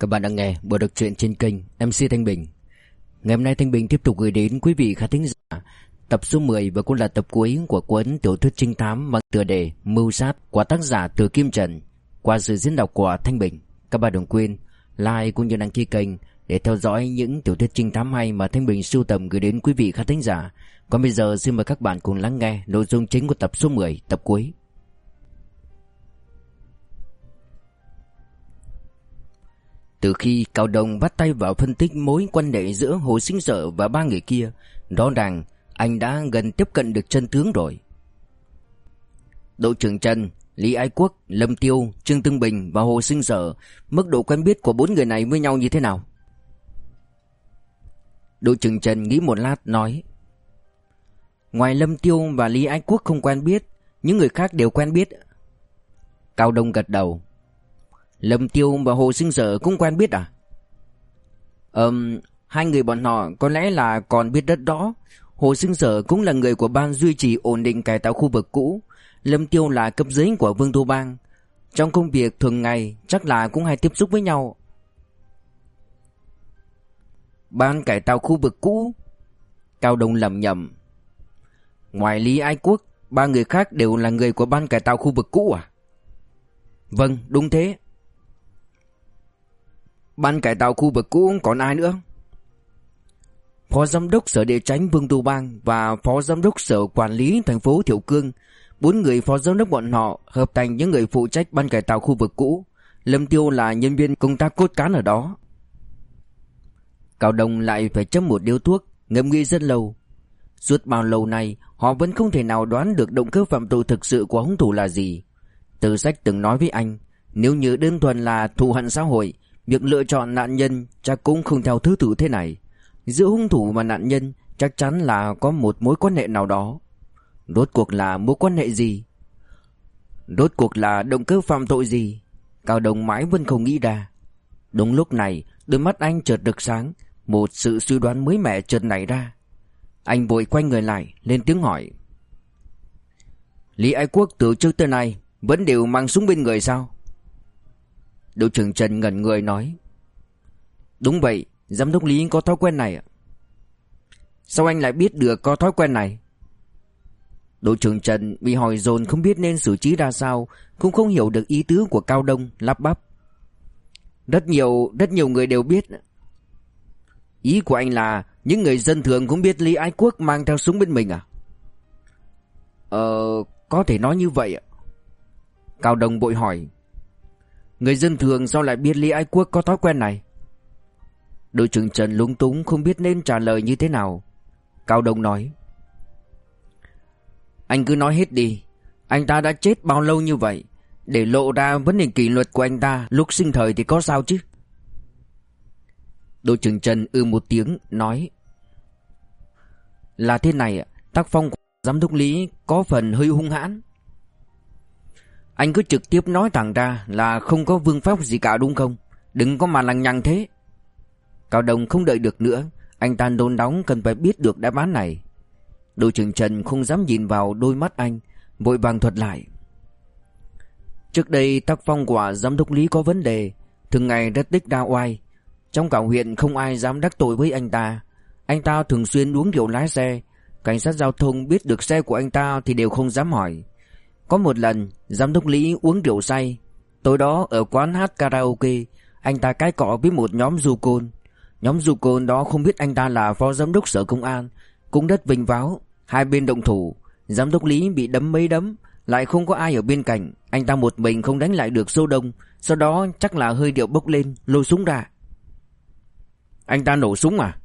Các bạn đang nghe bộ đọc truyện trên kênh MC Thanh Bình. Ngày hôm nay Thanh Bình tiếp tục gửi đến quý vị khán thính giả tập số 10 và cũng là tập cuối của cuốn tiểu thuyết trinh thám mang tựa đề Mưu sát của tác giả Từ Kim Trần qua sự diễn đọc của Thanh Bình. Các bạn đừng quên like cũng như đăng ký kênh để theo dõi những tiểu thuyết trinh thám hay mà Thanh Bình sưu tầm gửi đến quý vị khán thính giả. Còn bây giờ xin mời các bạn cùng lắng nghe nội dung chính của tập số 10, tập cuối. Từ khi Cao Đông bắt tay vào phân tích mối quan hệ giữa Hồ Sinh Sở và ba người kia, rõ ràng anh đã gần tiếp cận được chân tướng rồi. Đội trưởng Trần, Lý Ái Quốc, Lâm Tiêu, Trương Tương Bình và Hồ Sinh Sở, mức độ quen biết của bốn người này với nhau như thế nào? Đội trưởng Trần nghĩ một lát nói Ngoài Lâm Tiêu và Lý Ái Quốc không quen biết Những người khác đều quen biết Cao Đông gật đầu Lâm Tiêu và Hồ Sinh Sở cũng quen biết à? Ừm, hai người bọn họ có lẽ là còn biết đất đó. Hồ Sinh Sở cũng là người của ban duy trì ổn định cải tạo khu vực cũ. Lâm Tiêu là cấp dưới của Vương Tô Bang. Trong công việc thường ngày chắc là cũng hay tiếp xúc với nhau. Ban cải tạo khu vực cũ Cao Đông lầm nhầm Ngoài Lý Ai Quốc Ba người khác đều là người của ban cải tạo khu vực cũ à Vâng đúng thế Ban cải tạo khu vực cũ còn ai nữa? Phó Giám đốc Sở Địa tránh Vương Tu Bang và Phó Giám đốc Sở Quản lý thành phố Thiệu Cương. Bốn người Phó Giám đốc bọn họ hợp thành những người phụ trách ban cải tạo khu vực cũ. Lâm Tiêu là nhân viên công tác cốt cán ở đó. Cao Đông lại phải châm một điếu thuốc, ngâm nghĩ rất lâu. Suốt bao lâu nay, họ vẫn không thể nào đoán được động cơ phạm tội thực sự của hung thủ là gì. Từ sách từng nói với anh, nếu như đơn thuần là thù hận xã hội, Việc lựa chọn nạn nhân chắc cũng không theo thứ tự thế này. Giữa hung thủ và nạn nhân chắc chắn là có một mối quan hệ nào đó. Rốt cuộc là mối quan hệ gì? Rốt cuộc là động cơ phạm tội gì? Cao Đồng mãi vẫn không nghĩ ra. Đúng lúc này, đôi mắt anh chợt được sáng, một sự suy đoán mới mẻ chợt nảy ra. Anh vội quay người lại, lên tiếng hỏi. Lý Ái Quốc từ trước tới nay vẫn đều mang súng bên người sao? Đội trưởng Trần ngẩn người nói, Đúng vậy, Giám đốc Lý có thói quen này ạ. Sao anh lại biết được có thói quen này? Đội trưởng Trần bị hỏi dồn không biết nên xử trí ra sao, Cũng không hiểu được ý tứ của Cao Đông lắp bắp. Rất nhiều Rất nhiều người đều biết. Ý của anh là Những người dân thường cũng biết Lý Ái Quốc mang theo súng bên mình à? Ờ Có thể nói như vậy ạ. Cao Đông bội hỏi Người dân thường sao lại biết Lý Ái Quốc có thói quen này? Đội trưởng Trần lúng túng không biết nên trả lời như thế nào. Cao Đông nói, Anh cứ nói hết đi. Anh ta đã chết bao lâu như vậy? Để lộ ra vấn đề kỷ luật của anh ta Lúc sinh thời thì có sao chứ? Đội trưởng Trần ư một tiếng, nói, Là thế này Tác phong của giám đốc Lý có phần hơi hung hãn anh cứ trực tiếp nói thẳng ra là không có vương pháp gì cả đúng không? Đừng có mà lằng nhằng thế. Cao Đông không đợi được nữa, anh ta đôn đóng cần phải biết được đáp án này. Đội trưởng Trần không dám nhìn vào đôi mắt anh, vội vàng thuật lại. Trước đây tác phong của giám đốc Lý có vấn đề, thường ngày rất tích đa oai. Trong cả huyện không ai dám đắc tội với anh ta. Anh ta thường xuyên uống rượu lái xe. Cảnh sát giao thông biết được xe của anh ta thì đều không dám hỏi. Có một lần, Giám đốc Lý uống rượu say. Tối đó ở quán hát karaoke, Anh ta cái cọ với một nhóm du côn. Nhóm du côn đó không biết anh ta là phó giám đốc sở công an, Cũng rất vinh váo. Hai bên động thủ, Giám đốc Lý bị đấm mấy đấm, Lại không có ai ở bên cạnh. Anh ta một mình không đánh lại được số đông, Sau đó chắc là hơi điệu bốc lên, Lôi súng ra. Anh ta nổ súng à?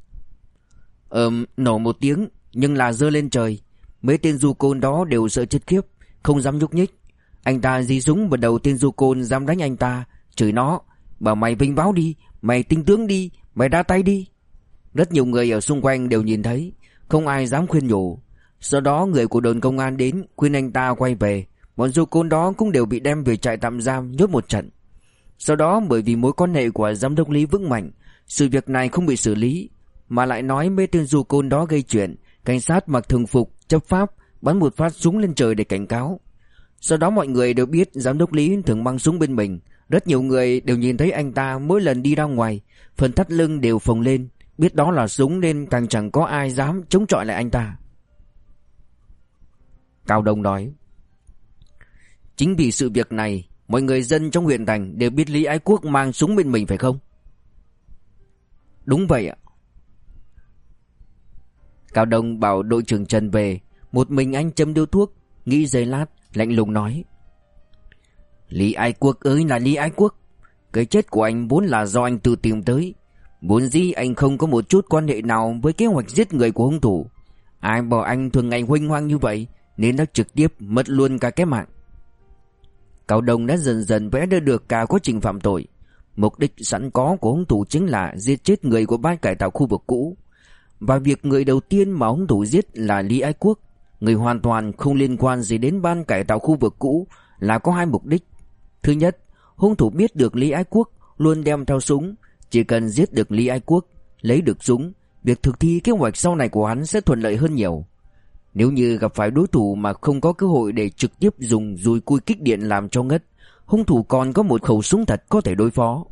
Ờm, nổ một tiếng, Nhưng là dơ lên trời. Mấy tên du côn đó đều sợ chết khiếp không dám nhúc nhích. Anh ta di súng vào đầu tên du côn dám đánh anh ta, chửi nó, bảo mày vinh báo đi, mày tinh tướng đi, mày ra tay đi. Rất nhiều người ở xung quanh đều nhìn thấy, không ai dám khuyên nhủ. Sau đó người của đồn công an đến khuyên anh ta quay về, bọn du côn đó cũng đều bị đem về trại tạm giam nhốt một trận. Sau đó bởi vì mối quan hệ của giám đốc Lý vững mạnh, sự việc này không bị xử lý, mà lại nói mấy tên du côn đó gây chuyện, cảnh sát mặc thường phục, chấp pháp, bắn một phát súng lên trời để cảnh cáo. Sau đó mọi người đều biết giám đốc Lý thường mang súng bên mình, Rất nhiều người đều nhìn thấy anh ta mỗi lần đi ra ngoài Phần thắt lưng đều phồng lên Biết đó là súng nên càng chẳng có ai dám chống chọi lại anh ta Cao Đông nói Chính vì sự việc này Mọi người dân trong huyện thành đều biết Lý Ái Quốc mang súng bên mình phải không? Đúng vậy ạ Cao Đông bảo đội trưởng Trần về một mình anh châm điếu thuốc Nghĩ giây lát, lạnh lùng nói. Lý Ái Quốc ơi là Lý Ái Quốc, Cái chết của anh vốn là do anh tự tìm tới. Vốn dĩ anh không có một chút quan hệ nào Với kế hoạch giết người của hung thủ. Ai bảo anh thường ngày huynh hoang như vậy, Nên đã trực tiếp mất luôn cả cái mạng. Cao Đông đã dần dần vẽ ra được cả quá trình phạm tội. Mục đích sẵn có của hung thủ chính là giết chết người của ban cải tạo khu vực cũ. Và việc người đầu tiên mà hung thủ giết là Lý Ái Quốc. Người hoàn toàn không liên quan gì đến ban cải tạo khu vực cũ Là có hai mục đích. Thứ nhất, hung thủ biết được Lý Ái Quốc luôn đem theo súng Chỉ cần giết được Lý Ái Quốc, lấy được súng Việc thực thi kế hoạch sau này của hắn sẽ thuận lợi hơn nhiều. Nếu như gặp phải đối thủ mà không có cơ hội để trực tiếp dùng dùi cui kích điện làm cho ngất hung thủ còn có một khẩu súng thật có thể đối phó.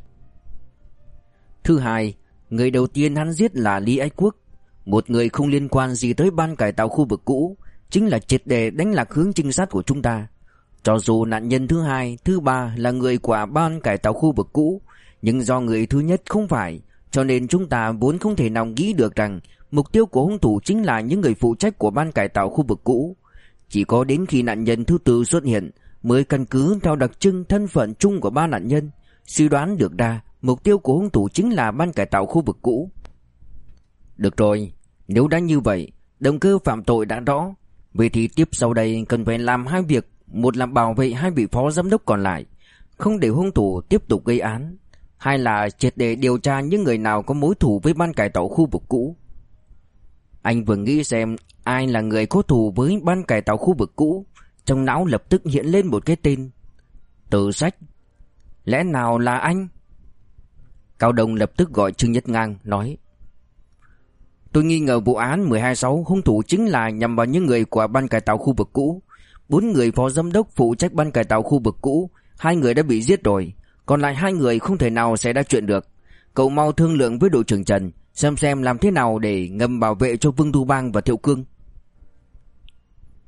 Thứ hai, người đầu tiên hắn giết là Lý Ái Quốc, một người không liên quan gì tới ban cải tạo khu vực cũ, chính là triệt đề đánh lạc hướng trinh sát của chúng ta. Cho dù nạn nhân thứ hai, thứ ba là người của ban cải tạo khu vực cũ, nhưng do người thứ nhất không phải, cho nên chúng ta vốn không thể nào nghĩ được rằng mục tiêu của hung thủ chính là những người phụ trách của ban cải tạo khu vực cũ. Chỉ có đến khi nạn nhân thứ tư xuất hiện, mới căn cứ theo đặc trưng thân phận chung của ba nạn nhân, suy đoán được ra mục tiêu của hung thủ chính là ban cải tạo khu vực cũ. Được rồi, nếu đã như vậy, động cơ phạm tội đã rõ, vậy thì tiếp sau đây cần phải làm hai việc, một là bảo vệ hai vị phó giám đốc còn lại, không để hung thủ tiếp tục gây án, hai là triệt để điều tra những người nào có mối thù với ban cải tạo khu vực cũ. Anh vừa nghĩ xem ai là người có thù với ban cải tạo khu vực cũ. Trong não lập tức hiện lên một cái tên Từ sách. Lẽ nào là anh? Cao Đông lập tức gọi Trương Nhất Ngang nói Tôi nghi ngờ vụ án 126 hung thủ chính là nhằm vào những người của ban cải tạo khu vực cũ. Bốn người phó giám đốc phụ trách ban cải tạo khu vực cũ, Hai người đã bị giết rồi. Còn lại hai người không thể nào xảy ra chuyện được. Cậu mau thương lượng với đội trưởng Trần, Xem xem làm thế nào để ngầm bảo vệ cho Vương Thu Bang và Thiệu Cương.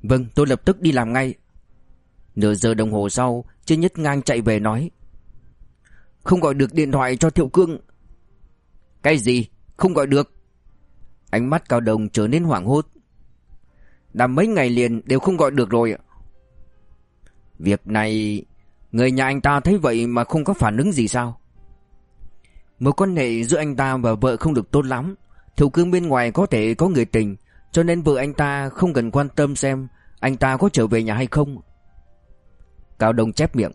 Vâng tôi lập tức đi làm ngay. Nửa giờ đồng hồ sau, Trương Nhất Ngang chạy về nói, Không gọi được điện thoại cho Thiệu Cương. Cái gì? Không gọi được. Ánh mắt Cao Đồng trở nên hoảng hốt. Đã mấy ngày liền đều không gọi được rồi Việc này, Người nhà anh ta thấy vậy mà không có phản ứng gì sao? Mối quan hệ giữa anh ta và vợ không được tốt lắm. Thiệu Cương bên ngoài có thể có người tình, Cho nên vợ anh ta không cần quan tâm xem anh ta có trở về nhà hay không. Cao Đông chép miệng.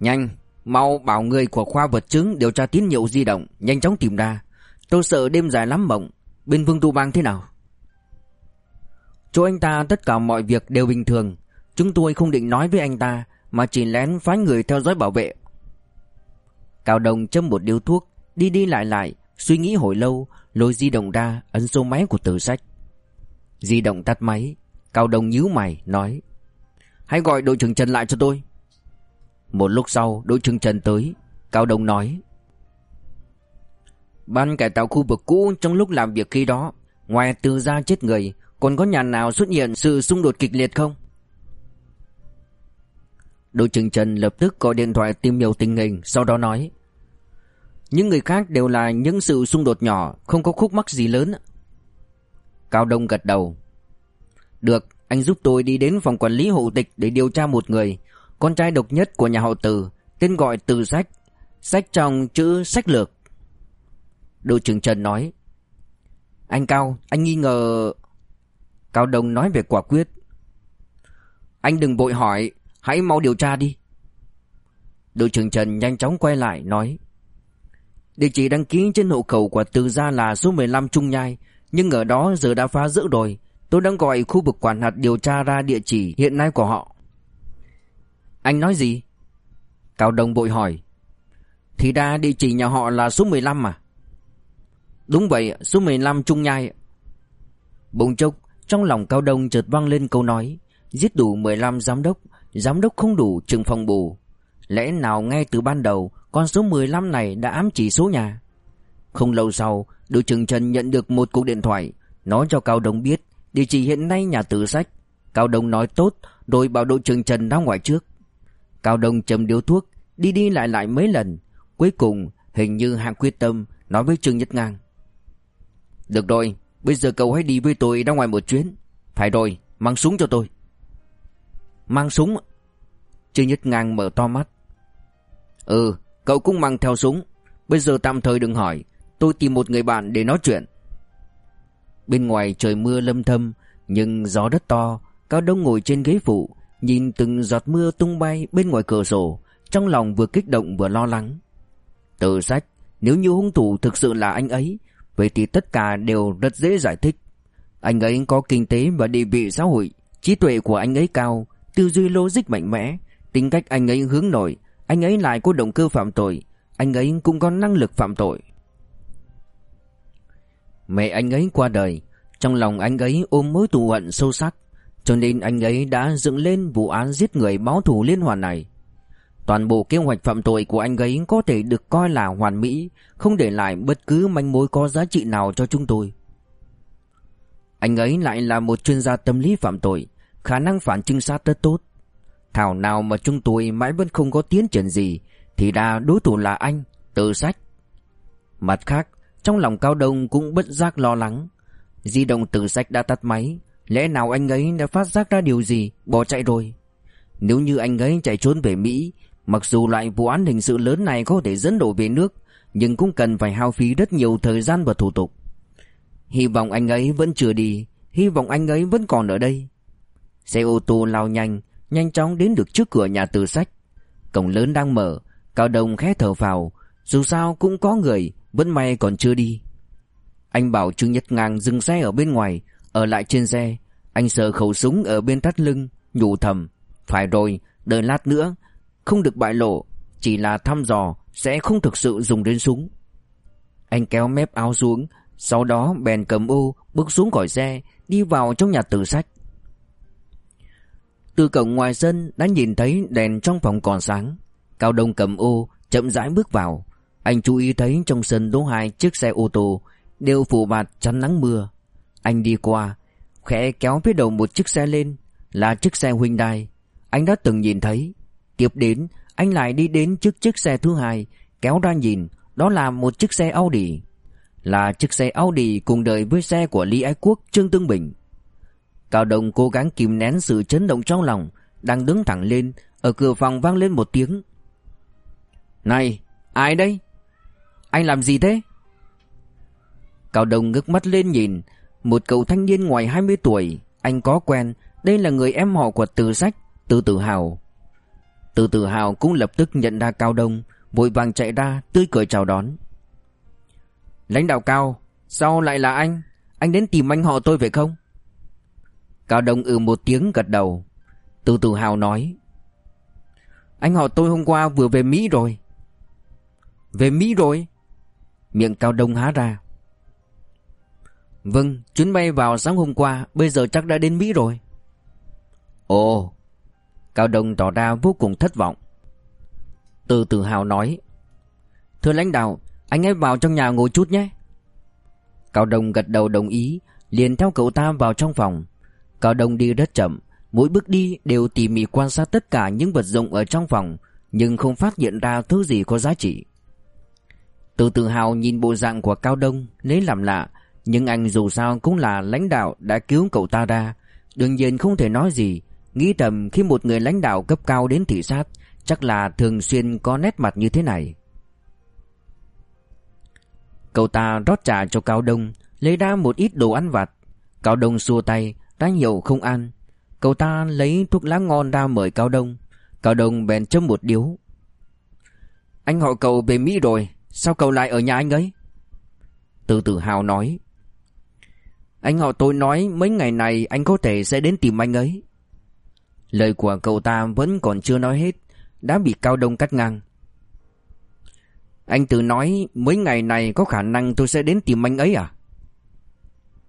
Nhanh, Mau bảo người của khoa vật chứng điều tra tín hiệu di động, Nhanh chóng tìm ra. Tôi sợ đêm dài lắm mộng. Bên Vương Tu Bang thế nào? Chỗ anh ta tất cả mọi việc đều bình thường. Chúng tôi không định nói với anh ta, Mà chỉ lén phái người theo dõi bảo vệ. Cao đồng châm một điếu thuốc, Đi đi lại lại, Suy nghĩ hồi lâu, Lôi di động ra, Ấn số máy của tử sách. Di động tắt máy, Cao đồng nhíu mày, nói, Hãy gọi đội trưởng Trần lại cho tôi. Một lúc sau, đội trưởng Trần tới, Cao đồng nói Ban cải tạo khu vực cũ trong lúc làm việc khi đó Ngoài từ gia chết người Còn có nhà nào xuất hiện sự xung đột kịch liệt không? Đội trưởng Trần lập tức gọi điện thoại tìm hiểu tình hình Sau đó nói Những người khác đều là những sự xung đột nhỏ Không có khúc mắc gì lớn Cao Đông gật đầu. Được, anh giúp tôi đi đến phòng quản lý hộ tịch để điều tra một người, con trai độc nhất của nhà họ Từ, tên gọi Từ Sách, sách trong chữ sách lược. Đội trưởng Trần nói. Anh Cao, anh nghi ngờ... Cao Đông nói về quả quyết. Anh đừng bội hỏi, hãy mau điều tra đi. Đội trưởng Trần nhanh chóng quay lại nói. Địa chỉ đăng ký trên hộ khẩu của Từ gia là số 15 Trung Nhai, nhưng ở đó giờ đã phá giữ rồi Tôi đang gọi khu vực quản hạt điều tra ra địa chỉ hiện nay của họ Anh nói gì? Cao Đông bội hỏi Thì ra địa chỉ nhà họ là số 15 mà Đúng vậy, số 15 Trung Nhai. Bỗng chốc, trong lòng Cao Đông chợt vang lên câu nói Giết đủ 15 giám đốc Giám đốc không đủ trừng phòng bù. Lẽ nào ngay từ ban đầu Con số 15 này đã ám chỉ số nhà? Không lâu sau Đội trưởng Trần nhận được một cuộc điện thoại Nói cho Cao Đông biết Địa chỉ hiện nay nhà tử sách. Cao Đông nói tốt Rồi bảo đội trưởng Trần ra ngoài trước. Cao Đông châm điếu thuốc Đi đi lại lại mấy lần. Cuối cùng hình như hạng quyết tâm Nói với Trương Nhất Ngang. Được rồi, Bây giờ cậu hãy đi với tôi ra ngoài một chuyến. Phải rồi, mang súng cho tôi. Mang súng? Trương Nhất Ngang mở to mắt. Ừ cậu cũng mang theo súng. Bây giờ tạm thời đừng hỏi. Tôi tìm một người bạn để nói chuyện. Bên ngoài trời mưa lâm thâm, Nhưng gió rất to. Cao Đông ngồi trên ghế phụ, Nhìn từng giọt mưa tung bay bên ngoài cửa sổ. Trong lòng vừa kích động vừa lo lắng. Từ sách, Nếu như hung thủ thực sự là anh ấy Vậy thì tất cả đều rất dễ giải thích. Anh ấy có kinh tế và địa vị xã hội, Trí tuệ của anh ấy cao, Tư duy logic mạnh mẽ, Tính cách anh ấy hướng nội, Anh ấy lại có động cơ phạm tội, Anh ấy cũng có năng lực phạm tội. Mẹ anh ấy qua đời, Trong lòng anh ấy ôm mối thù hận sâu sắc, Cho nên anh ấy đã dựng lên vụ án giết người báo thù liên hoàn này. Toàn bộ kế hoạch phạm tội của anh ấy có thể được coi là hoàn mỹ Không để lại bất cứ manh mối có giá trị nào cho chúng tôi. Anh ấy lại là một chuyên gia tâm lý phạm tội Khả năng phản trinh sát rất tốt. Thảo nào mà chúng tôi mãi vẫn không có tiến triển gì Thì đa đối thủ là anh, tự sách Mặt khác trong lòng Cao Đông cũng bất giác lo lắng. Di động từ sách đã tắt máy Lẽ nào anh ấy đã phát giác ra điều gì Bỏ chạy rồi? Nếu như anh ấy chạy trốn về Mỹ Mặc dù loại vụ án hình sự lớn này có thể dẫn đổ về nước, Nhưng cũng cần phải hao phí rất nhiều thời gian và thủ tục. Hy vọng anh ấy vẫn chưa đi, Hy vọng anh ấy vẫn còn ở đây. Xe ô tô lao nhanh Nhanh chóng đến được trước cửa nhà từ sách. Cổng lớn đang mở, Cao Đông khẽ thở vào Dù sao cũng có người, vẫn may còn chưa đi. Anh bảo Trương Nhất Ngang dừng xe ở bên ngoài, Ở lại trên xe. Anh sờ khẩu súng ở bên thắt lưng, Nhủ thầm, Phải rồi, đợi lát nữa không được bại lộ Chỉ là thăm dò Sẽ không thực sự dùng đến súng Anh kéo mép áo xuống Sau đó bèn cầm ô Bước xuống khỏi xe Đi vào trong nhà tử sách Từ cổng ngoài sân đã nhìn thấy đèn trong phòng còn sáng Cao Đông cầm ô Chậm rãi bước vào anh chú ý thấy trong sân đỗ hai chiếc xe ô tô đều phủ bạt chắn nắng mưa. Anh đi qua, khẽ kéo phía đầu một chiếc xe lên, là chiếc xe Hyundai. Anh đã từng nhìn thấy. Tiếp đến, anh lại đi đến trước chiếc xe thứ hai, kéo ra nhìn, đó là một chiếc xe Audi. Là chiếc xe Audi cùng đời với xe của Lý Ái Quốc, Trương Tương Bình. Cao Đồng cố gắng kìm nén sự chấn động trong lòng, đang đứng thẳng lên, ở cửa phòng vang lên một tiếng. Này, ai đây? Anh làm gì thế? Cao Đông ngước mắt lên nhìn Một cậu thanh niên ngoài 20 tuổi Anh có quen Đây là người em họ của Từ Sách Từ Tử Hào từ Tử Hào cũng lập tức nhận ra Cao Đông, Vội vàng chạy ra, tươi cười chào đón. Lãnh đạo Cao, Sao lại là anh? Anh đến tìm anh họ tôi phải không? Cao Đông ừ một tiếng gật đầu. Từ Tử Hào nói, Anh họ tôi hôm qua vừa về Mỹ rồi. Về Mỹ rồi? Miệng Cao Đông há ra. Vâng chuyến bay vào sáng hôm qua, Bây giờ chắc đã đến Mỹ rồi. Ồ Cao Đông tỏ ra vô cùng thất vọng. Từ tự hào nói, Thưa lãnh đạo, Anh ấy vào trong nhà ngồi chút nhé. Cao Đông gật đầu đồng ý, Liền theo cậu ta vào trong phòng. Cao Đông đi rất chậm, Mỗi bước đi đều tỉ mỉ quan sát tất cả những vật dụng ở trong phòng, Nhưng không phát hiện ra thứ gì có giá trị. Từ tự hào nhìn bộ dạng của Cao Đông, lấy làm lạ, Nhưng anh dù sao cũng là lãnh đạo đã cứu cậu ta ra, Đương nhiên không thể nói gì Nghĩ thầm khi một người lãnh đạo cấp cao đến thị sát, Chắc là thường xuyên có nét mặt như thế này. Cậu ta rót trà cho Cao Đông, Lấy ra một ít đồ ăn vặt. Cao Đông xua tay đã hiểu không ăn. Cậu ta lấy thuốc lá ngon ra mời Cao Đông. Cao Đông bèn châm một điếu. Anh họ cậu về Mỹ rồi, Sao cậu lại ở nhà anh ấy? Từ tự hào nói. Anh họ tôi nói mấy ngày này anh có thể sẽ đến tìm anh ấy. Lời của cậu ta vẫn còn chưa nói hết, Đã bị Cao Đông cắt ngang. Anh tự nói, mấy ngày này có khả năng tôi sẽ đến tìm anh ấy à?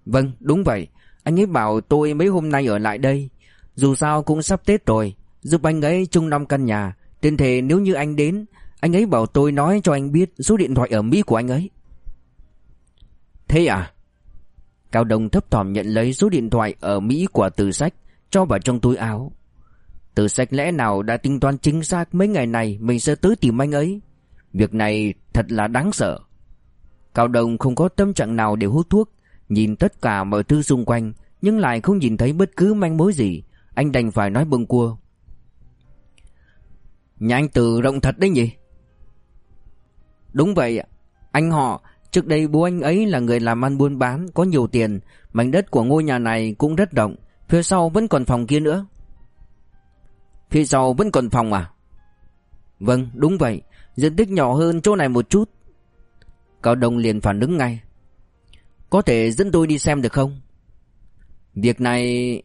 Vâng đúng vậy. Anh ấy bảo tôi mấy hôm nay ở lại đây. Dù sao cũng sắp Tết rồi, Giúp anh ấy chung năm căn nhà. Tên thề nếu như anh đến, Anh ấy bảo tôi nói cho anh biết Số điện thoại ở Mỹ của anh ấy. Thế à? Cao Đông thấp thỏm nhận lấy số điện thoại Ở Mỹ của từ sách, Cho vào trong túi áo. Từ sách lẽ nào đã tính toán chính xác Mấy ngày này mình sẽ tới tìm anh ấy? Việc này thật là đáng sợ. Cao Đông không có tâm trạng nào để hút thuốc, Nhìn tất cả mọi thứ xung quanh, Nhưng lại không nhìn thấy bất cứ manh mối gì. Anh đành phải nói bâng cua. Nhà anh Từ rộng thật đấy nhỉ? Đúng vậy Anh họ, Trước đây bố anh ấy là người làm ăn buôn bán, Có nhiều tiền. Mảnh đất của ngôi nhà này cũng rất rộng, Phía sau vẫn còn phòng kia nữa. Phía sau vẫn còn phòng à? Vâng đúng vậy. Diện tích nhỏ hơn chỗ này một chút. Cao Đông liền phản ứng ngay. Có thể dẫn tôi đi xem được không? Việc này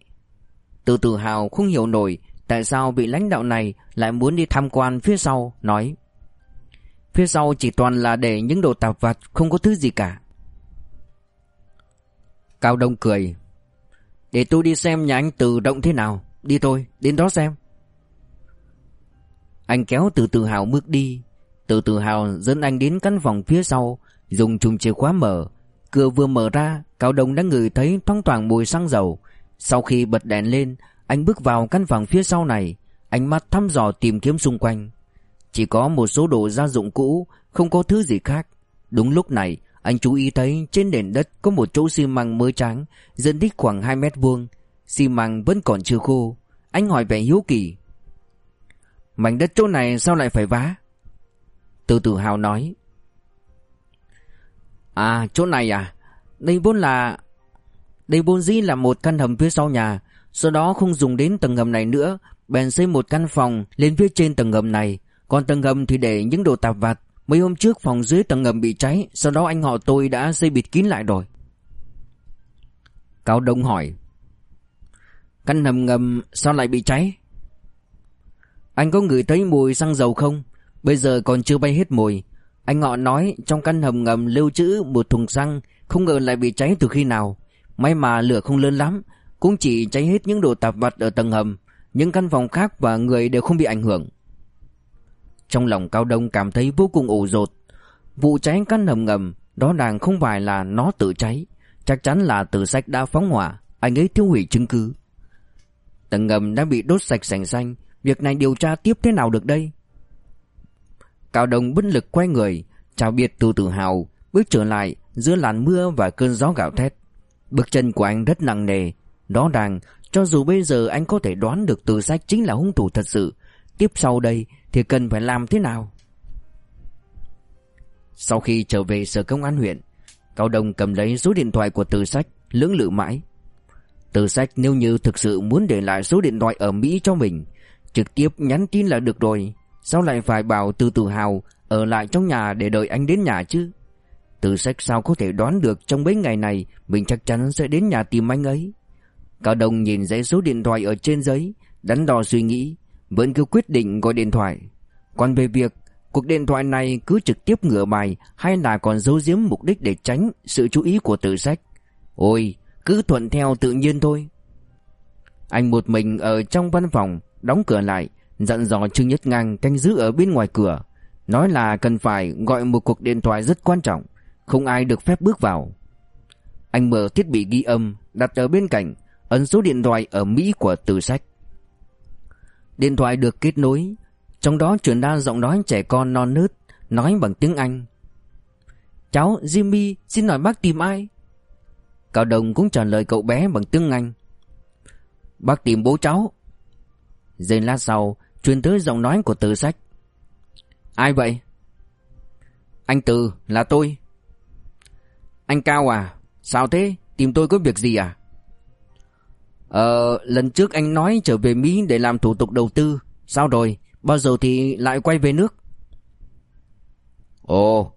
Từ tự hào không hiểu nổi Tại sao vị lãnh đạo này Lại muốn đi tham quan phía sau Nói. Phía sau chỉ toàn là để những đồ tạp vặt Không có thứ gì cả. Cao Đông cười. Để tôi đi xem nhà anh tự động thế nào. Đi thôi, đến đó xem. Anh kéo từ từ hào bước đi. Từ từ hào dẫn anh đến căn phòng phía sau, Dùng chùm chìa khóa mở. Cửa vừa mở ra, Cao Đông đã ngửi thấy thoang thoảng mùi xăng dầu. Sau khi bật đèn lên, Anh bước vào căn phòng phía sau này, Ánh mắt thăm dò tìm kiếm xung quanh. Chỉ có một số đồ gia dụng cũ, Không có thứ gì khác. Đúng lúc này, Anh chú ý thấy trên nền đất Có một chỗ xi măng mới trắng Diện tích khoảng 2 mét vuông. Xi măng vẫn còn chưa khô. Anh hỏi vẻ hiếu kỳ. Mảnh đất chỗ này sao lại phải vá? Từ từ hào nói. À chỗ này à? Đây vốn là, Đây vốn dĩ là một căn hầm phía sau nhà. Sau đó không dùng đến tầng hầm này nữa, Bèn xây một căn phòng lên phía trên tầng hầm này. Còn tầng hầm thì để những đồ tạp vặt. Mấy hôm trước phòng dưới tầng hầm bị cháy, Sau đó anh họ tôi đã xây bịt kín lại rồi. Cao Đông hỏi. Căn hầm ngầm sao lại bị cháy? Anh có ngửi thấy mùi xăng dầu không? Bây giờ còn chưa bay hết mùi. Anh ngọ nói, trong căn hầm ngầm lưu trữ một thùng xăng, Không ngờ lại bị cháy từ khi nào. May mà lửa không lớn lắm, Cũng chỉ cháy hết những đồ tạp vật ở tầng hầm. Những căn phòng khác và người đều không bị ảnh hưởng. Trong lòng Cao Đông cảm thấy vô cùng ủ rột. Vụ cháy căn hầm ngầm, Đó đàng không phải là nó tự cháy. Chắc chắn là từ sách đã phóng hỏa, Anh ấy tiêu hủy chứng cứ. Tầng ngầm đã bị đốt sạch sành xanh Việc này điều tra tiếp thế nào được đây Cao Đông bất lực quay người, chào biệt từ tự hào, bước trở lại giữa làn mưa và cơn gió gạo thét. Bước chân của anh rất nặng nề, đó ràng, cho dù bây giờ anh có thể đoán được từ sách chính là hung thủ thật sự, tiếp sau đây thì cần phải làm thế nào? Sau khi trở về sở công an huyện, Cao Đông cầm lấy số điện thoại của từ sách, lưỡng lự mãi. Từ sách nếu như thực sự muốn để lại số điện thoại ở Mỹ cho mình, trực tiếp nhắn tin là được rồi. Sao lại phải bảo từ tự hào Ở lại trong nhà để đợi anh đến nhà chứ? Từ sách sao có thể đoán được Trong mấy ngày này Mình chắc chắn sẽ đến nhà tìm anh ấy. Cao Đông nhìn giấy số điện thoại ở trên giấy, Đắn đo suy nghĩ, Vẫn cứ quyết định gọi điện thoại. Còn về việc Cuộc điện thoại này cứ trực tiếp ngửa bài Hay là còn giấu giếm mục đích để tránh Sự chú ý của từ sách? Ôi, cứ thuận theo tự nhiên thôi. Anh một mình ở trong văn phòng Đóng cửa lại, Dặn dò Trương Nhất Ngang canh giữ ở bên ngoài cửa, Nói là cần phải gọi một cuộc điện thoại rất quan trọng, Không ai được phép bước vào. Anh mở thiết bị ghi âm, Đặt ở bên cạnh, Ấn số điện thoại ở Mỹ của từ sách. Điện thoại được kết nối, Trong đó truyền ra giọng nói trẻ con non nớt, Nói bằng tiếng Anh. Cháu Jimmy xin hỏi bác tìm ai? Cao Đồng cũng trả lời cậu bé bằng tiếng Anh. Bác tìm bố cháu Giây lát sau, Truyền tới giọng nói của từ sách. Ai vậy? Anh Từ, là tôi. Anh Cao à Sao thế? Tìm tôi có việc gì à? Ờ lần trước anh nói trở về Mỹ để làm thủ tục đầu tư. Sao rồi? Bao giờ thì lại quay về nước? Ồ,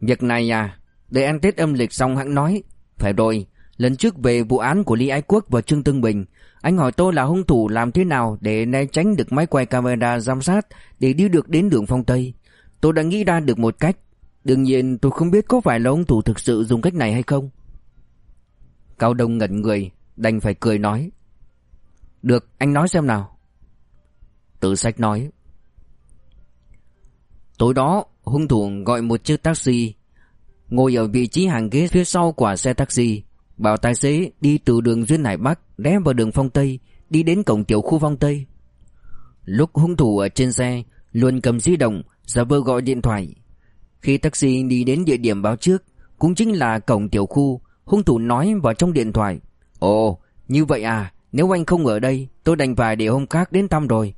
Việc này à Để ăn Tết âm lịch xong hãng nói. Phải rồi, Lần trước về vụ án của Lý Ái Quốc và Trương Tương Bình anh hỏi tôi là hung thủ làm thế nào để né tránh được máy quay camera giám sát để đi được đến đường phong Tây. Tôi đã nghĩ ra được một cách. Đương nhiên tôi không biết có phải là hung thủ thực sự dùng cách này hay không. Cao Đông ngẩn người, đành phải cười nói. Được, anh nói xem nào. Tử sách nói. Tối đó hung thủ gọi một chiếc taxi Ngồi ở vị trí hàng ghế phía sau của xe taxi Bảo tài xế đi từ đường Duyên Hải Bắc Rẽ vào đường Phong Tây, Đi đến cổng tiểu khu Phong Tây. Lúc hung thủ ở trên xe, Luôn cầm di động, Giả vờ gọi điện thoại. Khi taxi đi đến địa điểm báo trước, Cũng chính là cổng tiểu khu, Hung thủ nói vào trong điện thoại. Ồ, như vậy à Nếu anh không ở đây, tôi đành phải để hôm khác đến thăm rồi.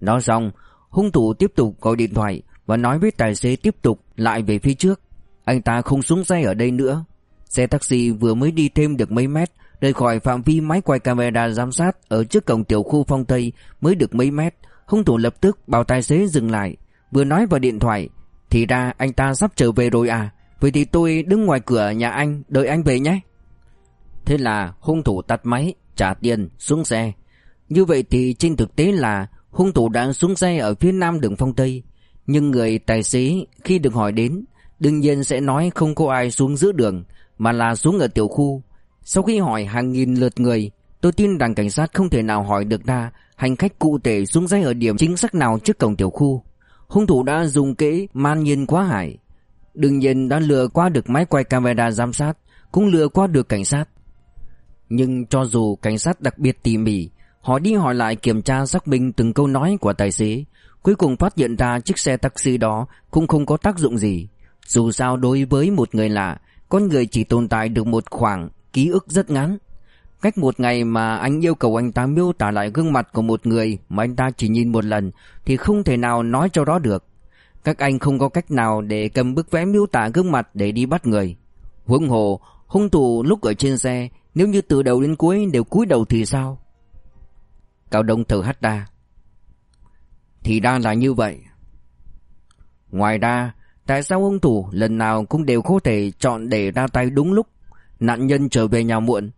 Nói xong, Hung thủ tiếp tục gọi điện thoại Và nói với tài xế tiếp tục lại về phía trước. Anh ta không xuống xe ở đây nữa. Xe taxi vừa mới đi thêm được mấy mét, Rời khỏi phạm vi máy quay camera giám sát Ở trước cổng tiểu khu phong Tây Mới được mấy mét, Hung thủ lập tức bảo tài xế dừng lại, Vừa nói vào điện thoại, Thì ra anh ta sắp trở về rồi à Vậy thì tôi đứng ngoài cửa nhà anh, Đợi anh về nhé. Thế là hung thủ tắt máy, Trả tiền xuống xe. Như vậy thì trên thực tế là Hung thủ đã xuống xe ở phía nam đường phong Tây. Nhưng người tài xế khi được hỏi đến, Đương nhiên sẽ nói không có ai xuống giữa đường. Mà là xuống ở tiểu khu. Sau khi hỏi hàng nghìn lượt người, Tôi tin rằng cảnh sát không thể nào hỏi được ra Hành khách cụ thể xuống dây ở điểm chính xác nào trước cổng tiểu khu. Hung thủ đã dùng kế man nhiên quá hải. Đương nhiên đã lừa qua được máy quay camera giám sát, Cũng lừa qua được cảnh sát. Nhưng cho dù cảnh sát đặc biệt tỉ mỉ, Họ đi hỏi lại kiểm tra xác minh từng câu nói của tài xế, Cuối cùng phát hiện ra chiếc xe taxi đó cũng không có tác dụng gì. Dù sao đối với một người lạ con người chỉ tồn tại được một khoảng ký ức rất ngắn Cách một ngày mà anh yêu cầu anh ta miêu tả lại gương mặt của một người mà anh ta chỉ nhìn một lần thì không thể nào nói cho đó được. Các anh không có cách nào để cầm bức vẽ miêu tả gương mặt để đi bắt người. Huống hồ, hung thủ lúc ở trên xe nếu như từ đầu đến cuối đều cúi đầu thì sao? Cao Đông thở hắt ra. Thì ra là như vậy. Ngoài ra, tại sao hung thủ lần nào cũng đều có thể chọn để ra tay đúng lúc nạn nhân trở về nhà muộn?